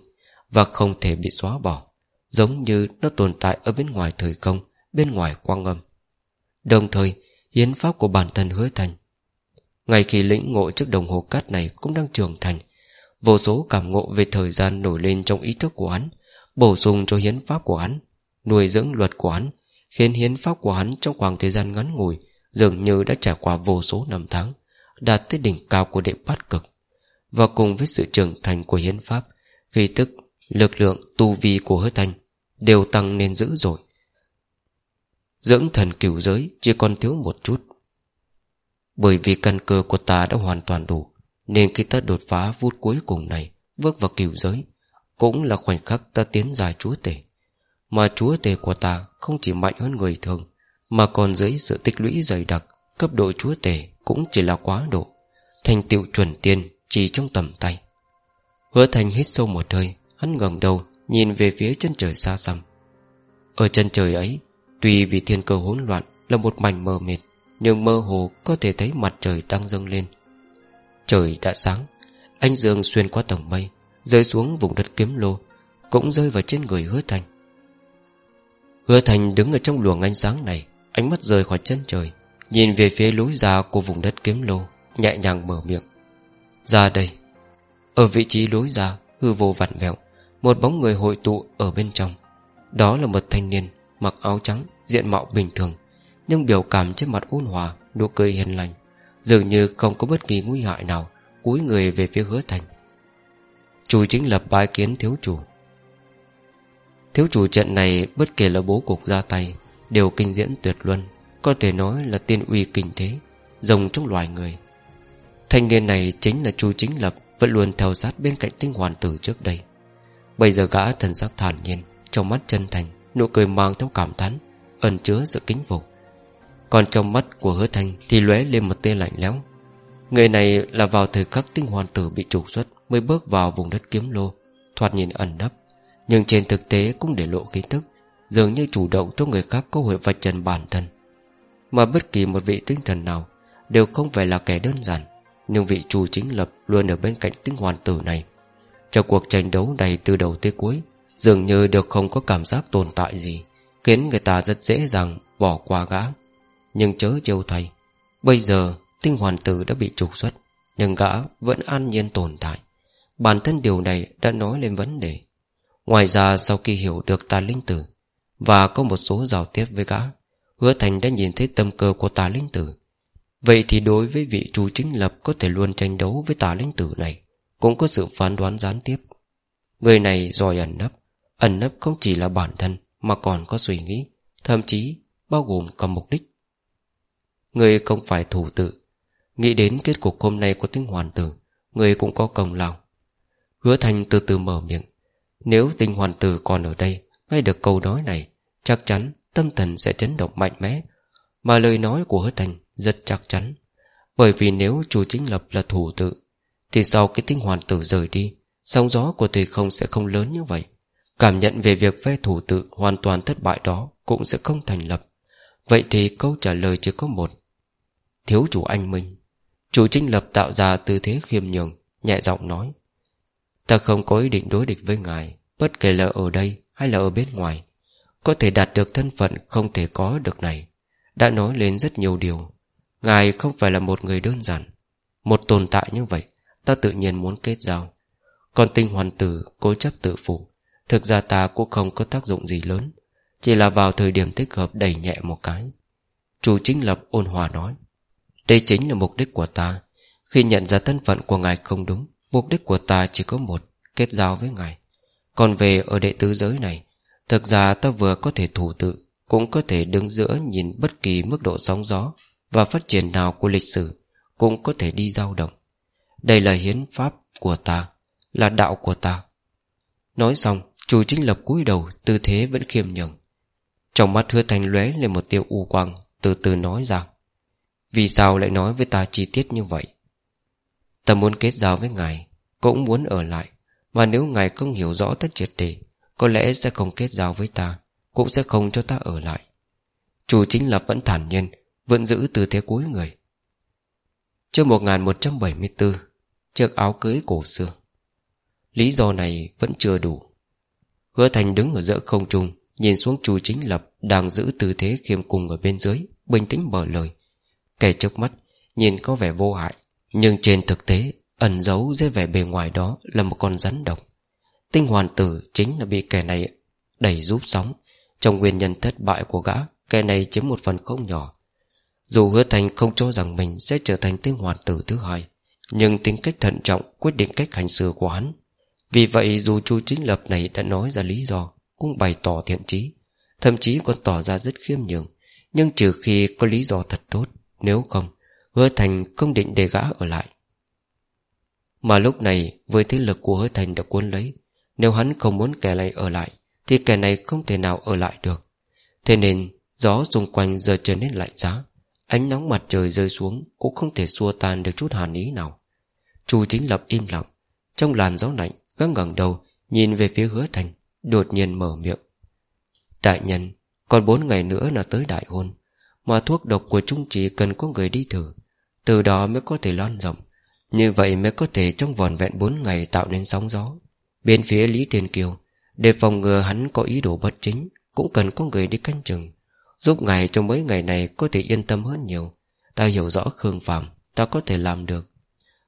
Và không thể bị xóa bỏ, Giống như nó tồn tại ở bên ngoài thời công Bên ngoài quang âm. Đồng thời, Hiến pháp của bản thân hứa thành. Ngay khi lĩnh ngộ trước đồng hồ cát này Cũng đang trưởng thành, Vô số cảm ngộ về thời gian nổi lên trong ý thức của hắn, Bổ sung cho hiến pháp của hắn, Nuôi dưỡng luật của hắn, Khiến hiến pháp của hắn trong khoảng thời gian ngắn ngủi Dường như đã trải qua vô số năm tháng, Đạt tới đỉnh cao của đệ bát cực. Và cùng với sự trưởng thành của hiến pháp, Khi tức, lực lượng tu vi của hứa thành Đều tăng nên dữ dội. Dưỡng thần cửu giới Chỉ còn thiếu một chút. Bởi vì căn cơ của ta đã hoàn toàn đủ, Nên khi ta đột phá phút cuối cùng này, Bước vào cửu giới, Cũng là khoảnh khắc ta tiến dài chúa tể. Mà chúa tể của ta Không chỉ mạnh hơn người thường, Mà còn dưới sự tích lũy dày đặc, Cấp độ chúa tể cũng chỉ là quá độ. Thành tựu chuẩn tiên chỉ trong tầm tay. Hứa thành hít sâu một hơi, Hắn ngẩng đầu, Nhìn về phía chân trời xa xăm. Ở chân trời ấy, Tuy vì thiên cơ hỗn loạn Là một mảnh mờ mịt, Nhưng mơ hồ có thể thấy mặt trời đang dâng lên. Trời đã sáng, ánh dương xuyên qua tầng mây, Rơi xuống vùng đất kiếm lô, Cũng rơi vào trên người hứa thành. Hứa thành đứng ở trong luồng ánh sáng này, Ánh mắt rời khỏi chân trời, Nhìn về phía lối ra của vùng đất kiếm lô, Nhẹ nhàng mở miệng. Ra đây. Ở vị trí lối ra hư vô vặn vẹo Một bóng người hội tụ ở bên trong. Đó là một thanh niên Mặc áo trắng, diện mạo bình thường Nhưng biểu cảm trên mặt ôn hòa Nụ cười hiền lành Dường như không có bất kỳ nguy hại nào Cúi người về phía hứa thành. Chủ chính lập bái kiến thiếu chủ. Thiếu chủ trận này Bất kể là bố cục ra tay Đều kinh diễn tuyệt luân Có thể nói là tiên uy kinh thế Rồng trong loài người. Thanh niên này chính là chu chính lập, Vẫn luôn theo sát bên cạnh tinh hoàn tử trước đây. Bây giờ gã thần sắc thản nhiên, Trong mắt chân thành, Nụ cười mang theo cảm thán, Ẩn chứa sự kính phục. Còn trong mắt của hứa thanh Thì lóe lên một tia lạnh lẽo. Người này là vào thời khắc tinh hoàn tử bị trục xuất Mới bước vào vùng đất kiếm lô, Thoạt nhìn ẩn nấp, Nhưng trên thực tế cũng để lộ khí tức, Dường như chủ động cho người khác cơ hội vạch trần bản thân. Mà bất kỳ một vị tinh thần nào Đều không phải là kẻ đơn giản. Nhưng vị chủ chính lập luôn ở bên cạnh tinh hoàn tử này. Trong cuộc tranh đấu này từ đầu tới cuối, Dường như đều không có cảm giác tồn tại gì, Khiến người ta rất dễ dàng bỏ qua gã. Nhưng chớ trêu thầy Bây giờ tinh hoàn tử đã bị trục xuất, Nhưng gã vẫn an nhiên tồn tại. Bản thân điều này đã nói lên vấn đề. Ngoài ra, sau khi hiểu được tà linh tử, Và có một số giao tiếp với gã, Hứa Thành đã nhìn thấy tâm cơ của tà linh tử. Vậy thì đối với vị chủ chính lập Có thể luôn tranh đấu với tà linh tử này, Cũng có sự phán đoán gián tiếp. Người này giỏi ẩn nấp Ẩn nấp không chỉ là bản thân Mà còn có suy nghĩ, Thậm chí bao gồm cả mục đích. Người không phải thủ tự Nghĩ đến kết cục hôm nay của tinh hoàn tử, Người cũng có công lao. Hứa Thành từ từ mở miệng, Nếu tinh hoàn tử còn ở đây Nghe được câu nói này, Chắc chắn tâm thần sẽ chấn động mạnh mẽ. Mà lời nói của hứa Thành rất chắc chắn. Bởi vì nếu chủ chính lập là thủ tự, Thì sau cái tinh hoàn tử rời đi, Sóng gió của thời không sẽ không lớn như vậy. Cảm nhận về việc phe thủ tự hoàn toàn thất bại đó Cũng sẽ không thành lập. Vậy thì câu trả lời chỉ có một. Thiếu chủ anh Minh. Chủ trinh lập tạo ra tư thế khiêm nhường, Nhẹ giọng nói. Ta không có ý định đối địch với ngài, Bất kể là ở đây hay là ở bên ngoài. Có thể đạt được thân phận không thể có được này. Đã nói lên rất nhiều điều. Ngài không phải là một người đơn giản. Một tồn tại như vậy, Ta tự nhiên muốn kết giao. Còn tinh hoàn tử, cố chấp tự phụ, Thực ra ta cũng không có tác dụng gì lớn. Chỉ là vào thời điểm thích hợp đẩy nhẹ một cái. Chủ chính lập ôn hòa nói, Đây chính là mục đích của ta. Khi nhận ra thân phận của ngài không đúng, Mục đích của ta chỉ có một, Kết giao với ngài. Còn về ở đệ tứ giới này, Thực ra ta vừa có thể thủ tự, Cũng có thể đứng giữa nhìn bất kỳ mức độ sóng gió và phát triển nào của lịch sử Cũng có thể đi dao động. Đây là hiến pháp của ta, Là đạo của ta. Nói xong, Chủ chính lập cúi đầu Tư thế vẫn khiêm nhường. Trong mắt hứa thành lóe lên một tiêu u quang Từ từ nói rằng: Vì sao lại nói với ta chi tiết như vậy? Ta muốn kết giao với ngài, Cũng muốn ở lại, mà nếu ngài không hiểu rõ tất triệt đề Có lẽ sẽ không kết giao với ta, Cũng sẽ không cho ta ở lại. Chủ chính lập vẫn thản nhiên vẫn giữ tư thế cuối người. Trước 1174 Chiếc áo cưới cổ xưa. Lý do này vẫn chưa đủ. Hứa Thành đứng ở giữa không trung, Nhìn xuống chu chính lập Đang giữ tư thế khiêm cung ở bên dưới, Bình tĩnh mở lời. Kẻ trước mắt, Nhìn có vẻ vô hại, Nhưng trên thực tế, Ẩn giấu dưới vẻ bề ngoài đó Là một con rắn độc. Tinh hoàn tử chính là bị kẻ này Đẩy giúp sóng. Trong nguyên nhân thất bại của gã, Kẻ này chiếm một phần không nhỏ. Dù hứa thành không cho rằng mình Sẽ trở thành tinh hoàn tử thứ hai, Nhưng tính cách thận trọng Quyết định cách hành xử của hắn. Vì vậy, dù chu chính lập này đã nói ra lý do, Cũng bày tỏ thiện trí Thậm chí còn tỏ ra rất khiêm nhường. Nhưng trừ khi có lý do thật tốt, Nếu không, Hứa Thành không định để gã ở lại. Mà lúc này, Với thế lực của Hứa Thành đã cuốn lấy, Nếu hắn không muốn kẻ này ở lại, Thì kẻ này không thể nào ở lại được. Thế nên, gió xung quanh giờ trở nên lạnh giá. Ánh nóng mặt trời rơi xuống Cũng không thể xua tan được chút hàn ý nào. Chu chính lập im lặng, Trong làn gió lạnh gác ngẩng đầu, Nhìn về phía hứa thành, Đột nhiên mở miệng. Đại nhân, Còn bốn ngày nữa là tới đại hôn, Mà thuốc độc của chúng chỉ cần có người đi thử. Từ đó mới có thể lan rộng, Như vậy mới có thể trong vòn vẹn bốn ngày tạo nên sóng gió. Bên phía Lý tiền Kiều, Để phòng ngừa hắn có ý đồ bất chính, Cũng cần có người đi canh chừng. Giúp ngài trong mấy ngày này có thể yên tâm hơn nhiều. Ta hiểu rõ Khương Phạm, Ta có thể làm được.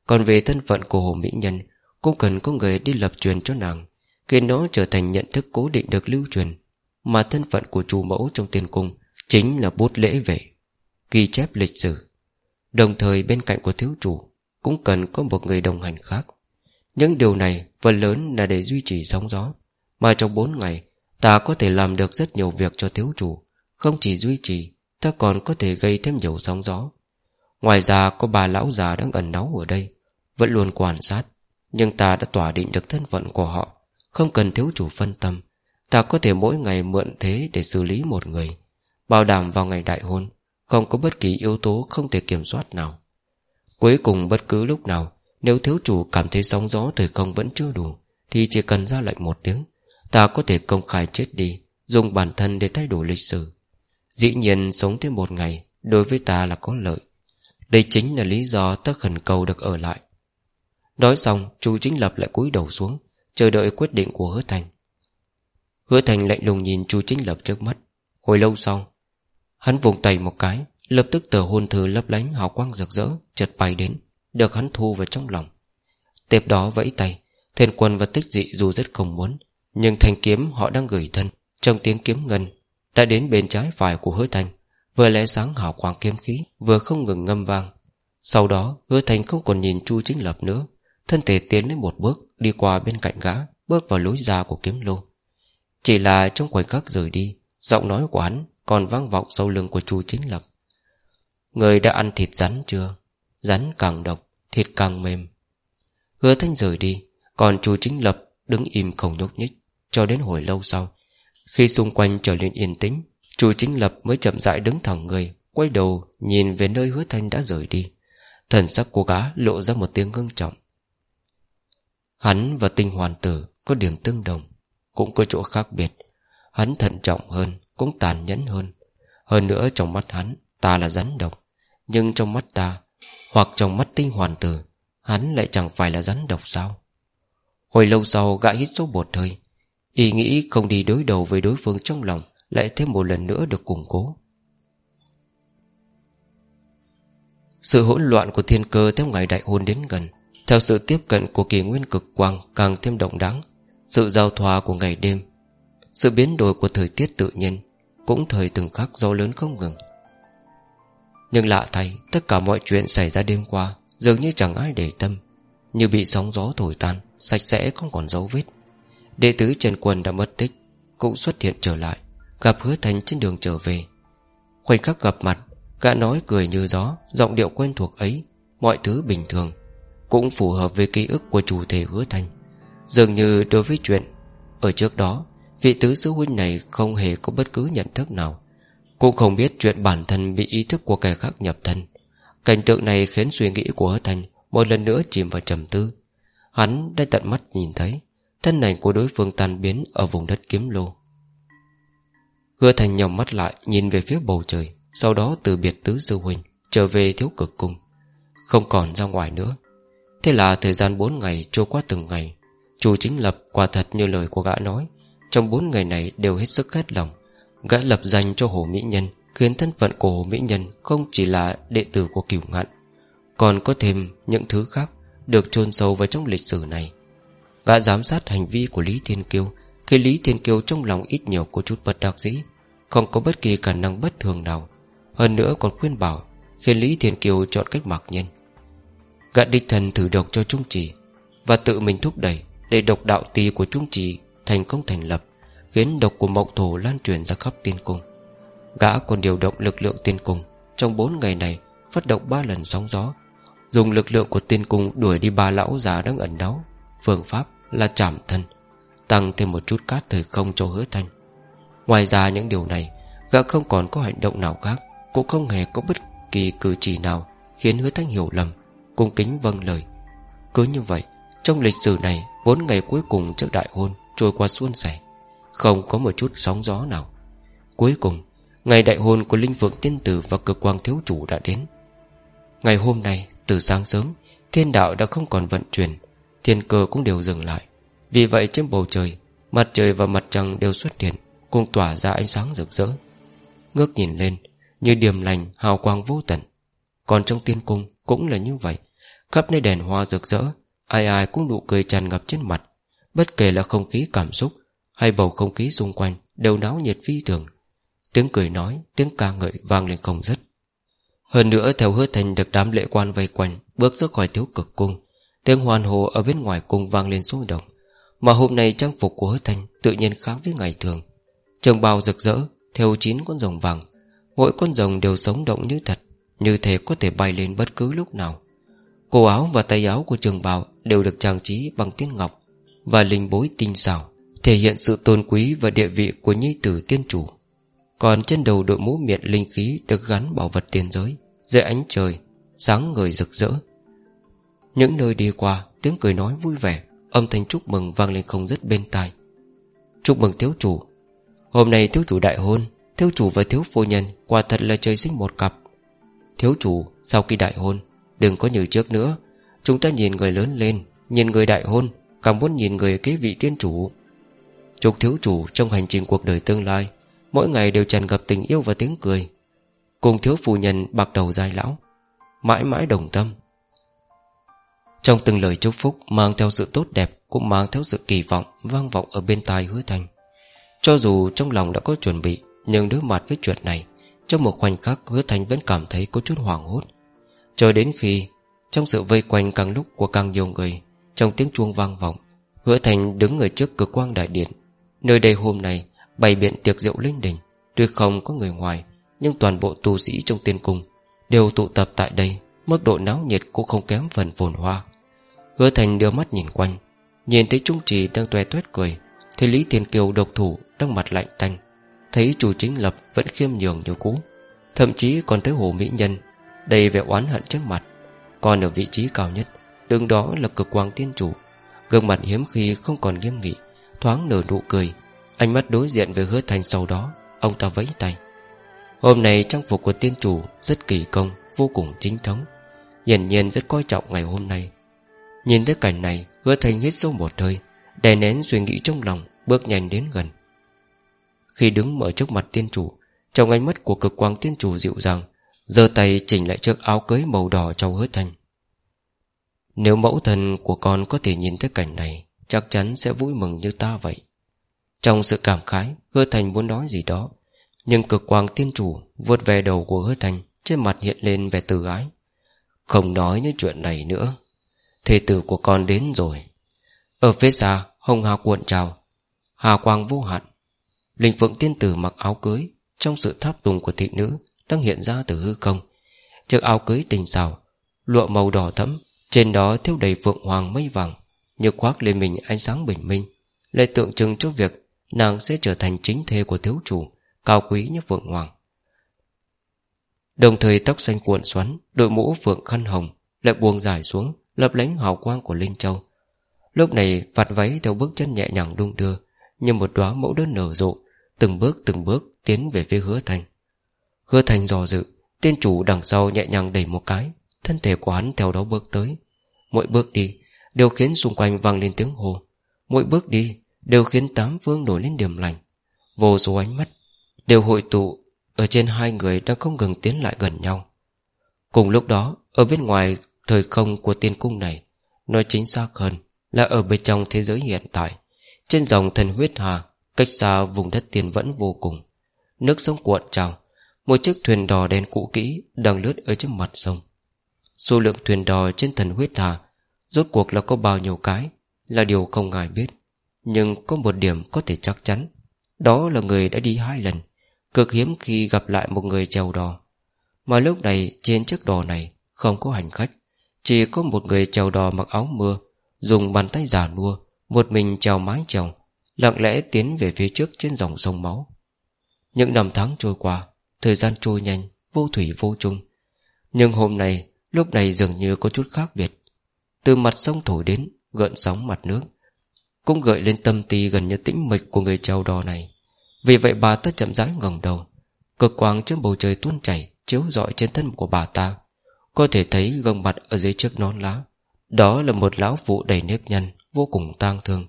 Còn về thân phận của Hồ Mỹ Nhân, Cũng cần có người đi lập truyền cho nàng Khiến nó trở thành nhận thức cố định được lưu truyền. Mà thân phận của chủ mẫu trong tiền cung Chính là bút lễ vệ, Ghi chép lịch sử. Đồng thời bên cạnh của thiếu chủ Cũng cần có một người đồng hành khác. Những điều này phần lớn là để duy trì sóng gió, Mà trong bốn ngày, Ta có thể làm được rất nhiều việc cho thiếu chủ. Không chỉ duy trì, Ta còn có thể gây thêm nhiều sóng gió. Ngoài ra, có bà lão già đang ẩn náu ở đây, Vẫn luôn quan sát, Nhưng ta đã tỏa định được thân phận của họ. Không cần thiếu chủ phân tâm, Ta có thể mỗi ngày mượn thế để xử lý một người, Bảo đảm vào ngày đại hôn, Không có bất kỳ yếu tố không thể kiểm soát nào. Cuối cùng, bất cứ lúc nào, Nếu thiếu chủ cảm thấy sóng gió thời không vẫn chưa đủ, Thì chỉ cần ra lệnh một tiếng, Ta có thể công khai chết đi, Dùng bản thân để thay đổi lịch sử. Dĩ nhiên sống thêm một ngày, Đối với ta là có lợi. Đây chính là lý do ta khẩn cầu được ở lại. Nói xong Chu chính lập lại cúi đầu xuống, Chờ đợi quyết định của hứa thành. Hứa thành lạnh lùng nhìn chu chính lập trước mắt. Hồi lâu sau, Hắn vùng tay một cái, Lập tức tờ hôn thư lấp lánh hào quang rực rỡ, Chợt bay đến, Được hắn thu vào trong lòng. Tiếp đó vẫy tay, Thiên quân và tích dị dù rất không muốn, Nhưng thanh kiếm họ đang gửi thân, Trong tiếng kiếm ngân đã đến bên trái phải của hứa thành. Vừa lẽ sáng hào quang kiếm khí, Vừa không ngừng ngâm vang. Sau đó, hứa thành không còn nhìn chu chính lập nữa. Thân thể tiến lên một bước, Đi qua bên cạnh gã, Bước vào lối ra của kiếm lô. Chỉ là trong khoảnh khắc rời đi, Giọng nói của hắn còn vang vọng sau lưng của chu chính lập. Người đã ăn thịt rắn chưa? Rắn càng độc, Thịt càng mềm. Hứa thanh rời đi, Còn chu chính lập đứng im không nhúc nhích, Cho đến hồi lâu sau khi xung quanh trở nên yên tĩnh, Chu chính lập mới chậm rãi đứng thẳng người, Quay đầu nhìn về nơi hứa thanh đã rời đi. Thần sắc của gã lộ ra một tiếng ngưng trọng. Hắn và tinh hoàn tử Có điểm tương đồng, Cũng có chỗ khác biệt. Hắn thận trọng hơn, Cũng tàn nhẫn hơn. Hơn nữa trong mắt hắn, Ta là rắn độc. Nhưng trong mắt ta, Hoặc trong mắt tinh hoàn tử, Hắn lại chẳng phải là rắn độc sao? Hồi lâu sau, gã hít số bột hơi Ý nghĩ không đi đối đầu với đối phương trong lòng Lại thêm một lần nữa được củng cố. Sự hỗn loạn của thiên cơ theo ngày đại hôn đến gần, Theo sự tiếp cận của kỳ nguyên cực quang Càng thêm động đáng, Sự giao thoa của ngày đêm, Sự biến đổi của thời tiết tự nhiên Cũng thời từng khắc gió lớn không ngừng. Nhưng lạ thay, Tất cả mọi chuyện xảy ra đêm qua Dường như chẳng ai để tâm, Như bị sóng gió thổi tan, Sạch sẽ không còn dấu vết. Đệ tứ Trần Quân đã mất tích, Cũng xuất hiện trở lại, Gặp hứa thành trên đường trở về. Khoảnh khắc gặp mặt, Gã nói cười như gió, Giọng điệu quen thuộc ấy, Mọi thứ bình thường, Cũng phù hợp với ký ức của chủ thể hứa thành. Dường như đối với chuyện, Ở trước đó, Vị tứ sư huynh này không hề có bất cứ nhận thức nào, Cũng không biết chuyện bản thân Bị ý thức của kẻ khác nhập thân. Cảnh tượng này khiến suy nghĩ của hứa thành Một lần nữa chìm vào trầm tư. Hắn đã tận mắt nhìn thấy Thân ảnh của đối phương tan biến Ở vùng đất kiếm lô. Hứa thành nhòm mắt lại, Nhìn về phía bầu trời, Sau đó từ biệt tứ sư huynh, Trở về thiếu cực cung. Không còn ra ngoài nữa. Thế là thời gian 4 ngày trôi qua từng ngày. Chủ chính lập quả thật như lời của gã nói, Trong 4 ngày này đều hết sức hết lòng. Gã lập danh cho Hồ Mỹ Nhân, Khiến thân phận của Hồ Mỹ Nhân Không chỉ là đệ tử của cửu ngạn, Còn có thêm những thứ khác Được chôn sâu vào trong lịch sử này. Gã giám sát hành vi của Lý Thiên Kiêu, Khi Lý Thiên Kiêu trong lòng ít nhiều có chút bất đắc dĩ, Không có bất kỳ khả năng bất thường nào. Hơn nữa còn khuyên bảo Khiến Lý Thiên Kiêu chọn cách mặc nhân Gã đích thần thử độc cho Trung Trì Và tự mình thúc đẩy Để độc đạo tì của Trung Trì thành công thành lập, Khiến độc của mộng thổ lan truyền ra khắp tiên cung. Gã còn điều động lực lượng tiên cung Trong 4 ngày này Phát động 3 lần sóng gió, Dùng lực lượng của tiên cung đuổi đi ba lão già đang ẩn náu, Phương pháp là chạm thân, Tăng thêm một chút cát thời không cho hứa thanh. Ngoài ra những điều này, Gã không còn có hành động nào khác, Cũng không hề có bất kỳ cử chỉ nào Khiến hứa thanh hiểu lầm, Cung kính vâng lời. Cứ như vậy, Trong lịch sử này, Bốn ngày cuối cùng trước đại hôn Trôi qua suôn sẻ, Không có một chút sóng gió nào. Cuối cùng, Ngày đại hôn của Linh Phượng Tiên Tử Và cơ quan thiếu chủ đã đến. Ngày hôm nay, từ sáng sớm, Thiên đạo đã không còn vận chuyển Thiên cơ cũng đều dừng lại. Vì vậy trên bầu trời Mặt trời và mặt trăng đều xuất hiện Cùng tỏa ra ánh sáng rực rỡ. Ngước nhìn lên Như điềm lành hào quang vô tận. Còn trong tiên cung cũng là như vậy. Khắp nơi đèn hoa rực rỡ Ai ai cũng nụ cười tràn ngập trên mặt. Bất kể là không khí cảm xúc Hay bầu không khí xung quanh Đều náo nhiệt phi thường. Tiếng cười nói, tiếng ca ngợi vang lên không dứt. Hơn nữa theo hứa thành được đám lễ quan vây quanh Bước ra khỏi thiếu cực cung Tiếng hoàn hồ ở bên ngoài cung vang lên sôi động. Mà hôm nay trang phục của hứa Thanh Tự nhiên khác với ngày thường. Trường bào rực rỡ Theo chín con rồng vàng. Mỗi con rồng đều sống động như thật, Như thể có thể bay lên bất cứ lúc nào. Cổ áo và tay áo của trường bào Đều được trang trí bằng tiên ngọc Và linh bối tinh xảo, Thể hiện sự tôn quý và địa vị của nhi tử tiên chủ. Còn trên đầu đội mũ miệng linh khí Được gắn bảo vật tiền giới, Dưới ánh trời, Sáng người rực rỡ. Những nơi đi qua, Tiếng cười nói vui vẻ, Âm thanh chúc mừng vang lên không dứt bên tai. Chúc mừng thiếu chủ. Hôm nay thiếu chủ đại hôn, Thiếu chủ và thiếu phu nhân Quả thật là trời sinh một cặp. Thiếu chủ, sau khi đại hôn, Đừng có như trước nữa. Chúng ta nhìn người lớn lên, Nhìn người đại hôn, Càng muốn nhìn người kế vị tiên chủ. Chúc thiếu chủ trong hành trình cuộc đời tương lai, Mỗi ngày đều tràn ngập tình yêu và tiếng cười. Cùng thiếu phu nhân bạc đầu dài lão, Mãi mãi đồng tâm. Trong từng lời chúc phúc Mang theo sự tốt đẹp Cũng mang theo sự kỳ vọng Vang vọng ở bên tai hứa thành. Cho dù trong lòng đã có chuẩn bị, Nhưng đối mặt với chuyện này, Trong một khoảnh khắc hứa thành vẫn cảm thấy có chút hoảng hốt. Cho đến khi, Trong sự vây quanh càng lúc của càng nhiều người, Trong tiếng chuông vang vọng, Hứa thành đứng ở trước cửa quang đại điện. Nơi đây hôm nay, Bày biện tiệc rượu linh đình, Tuy không có người ngoài, Nhưng toàn bộ tu sĩ trong tiên cung Đều tụ tập tại đây, Mức độ náo nhiệt cũng không kém phần phồn hoa. Hứa thành đưa mắt nhìn quanh, Nhìn thấy Trung Trì đang tuè tuét cười, Thì Lý Thiên Kiều độc thủ, đang mặt lạnh tanh. Thấy chủ chính lập vẫn khiêm nhường như cũ, Thậm chí còn tới hồ mỹ nhân, Đầy vẻ oán hận trước mặt. Còn ở vị trí cao nhất Đường đó là cực quang tiên chủ. Gương mặt hiếm khi không còn nghiêm nghị, Thoáng nở nụ cười. Ánh mắt đối diện với hứa thành sau đó, Ông ta vẫy tay. Hôm nay trang phục của tiên chủ rất kỳ công, Vô cùng chính thống. Hiển nhiên rất coi trọng ngày hôm nay. Nhìn thấy cảnh này, Hứa thành hít sâu một hơi, Đè nén suy nghĩ trong lòng, Bước nhanh đến gần. Khi đứng mở trước mặt tiên chủ, Trong ánh mắt của cực quang tiên chủ dịu dàng, giơ tay chỉnh lại chiếc áo cưới màu đỏ cho hứa thành Nếu mẫu thân của con có thể nhìn thấy cảnh này, Chắc chắn sẽ vui mừng như ta vậy. Trong sự cảm khái, Hứa thành muốn nói gì đó, Nhưng cực quang tiên chủ vuốt về đầu của hứa thành Trên mặt hiện lên vẻ từ ái. Không nói những chuyện này nữa thê tử của con đến rồi. Ở phía xa, hồng hào cuộn trào, Hà quang vô hạn. Linh phượng tiên tử mặc áo cưới, Trong sự tháp tùng của thị nữ Đang hiện ra từ hư không. Chiếc áo cưới tình xảo, Lụa màu đỏ thẫm, Trên đó thiếu đầy phượng hoàng mây vàng, Như khoác lên mình ánh sáng bình minh, Lại tượng trưng cho việc Nàng sẽ trở thành chính thê của thiếu chủ, Cao quý như phượng hoàng. Đồng thời tóc xanh cuộn xoắn, Đội mũ phượng khăn hồng Lại buông dài xuống Lập lánh hào quang của Linh Châu. Lúc này, vạt váy theo bước chân nhẹ nhàng đung đưa, Như một đóa mẫu đơn nở rộ, Từng bước từng bước tiến về phía hứa thành. Hứa thành dò dự, Tiên chủ đằng sau nhẹ nhàng đẩy một cái, Thân thể của hắn theo đó bước tới. Mỗi bước đi, Đều khiến xung quanh vang lên tiếng hồ Mỗi bước đi, Đều khiến tám phương nổi lên điểm lành. Vô số ánh mắt, Đều hội tụ Ở trên hai người đang không ngừng tiến lại gần nhau. Cùng lúc đó, Ở bên ngoài thời không của tiên cung này, Nói chính xác hơn Là ở bên trong thế giới hiện tại. Trên dòng thần huyết hà, Cách xa vùng đất tiền vẫn vô cùng. Nước sông cuộn trào, Một chiếc thuyền đò đen cũ kỹ Đang lướt ở trước mặt sông. Số lượng thuyền đò trên thần huyết hà, Rốt cuộc là có bao nhiêu cái, Là điều không ngài biết. Nhưng có một điểm có thể chắc chắn, Đó là người đã đi hai lần. Cực hiếm khi gặp lại một người chèo đò. Mà lúc này, trên chiếc đò này Không có hành khách. Chỉ có một người trèo đò mặc áo mưa, Dùng bàn tay giả nua, Một mình trèo mái chèo Lặng lẽ tiến về phía trước trên dòng sông máu. Những năm tháng trôi qua, Thời gian trôi nhanh, Vô thủy vô chung. Nhưng hôm nay, Lúc này dường như có chút khác biệt. Từ mặt sông thổi đến, Gợn sóng mặt nước, Cũng gợi lên tâm tì gần như tĩnh mịch của người trèo đò này. Vì vậy bà ta chậm rãi ngẩng đầu, Cực quang trên bầu trời tuôn chảy, Chiếu rọi trên thân của bà ta. Có thể thấy gương mặt ở dưới chiếc nón lá. Đó là một lão phụ đầy nếp nhăn, Vô cùng tang thương.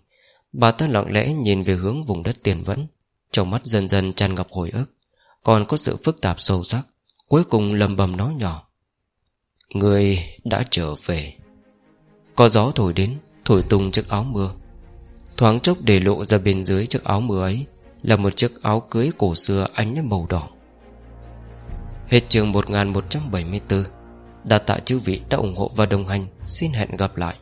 Bà ta lặng lẽ nhìn về hướng vùng đất tiền vẫn. Trong mắt dần dần tràn ngập hồi ức. Còn có sự phức tạp sâu sắc. Cuối cùng lầm bầm nói nhỏ. Người đã trở về. Có gió thổi đến, Thổi tung chiếc áo mưa. Thoáng chốc để lộ ra bên dưới chiếc áo mưa ấy Là một chiếc áo cưới cổ xưa ánh lên màu đỏ. Hết trường 1174 Đà tạ chư vị đã ủng hộ và đồng hành. Xin hẹn gặp lại.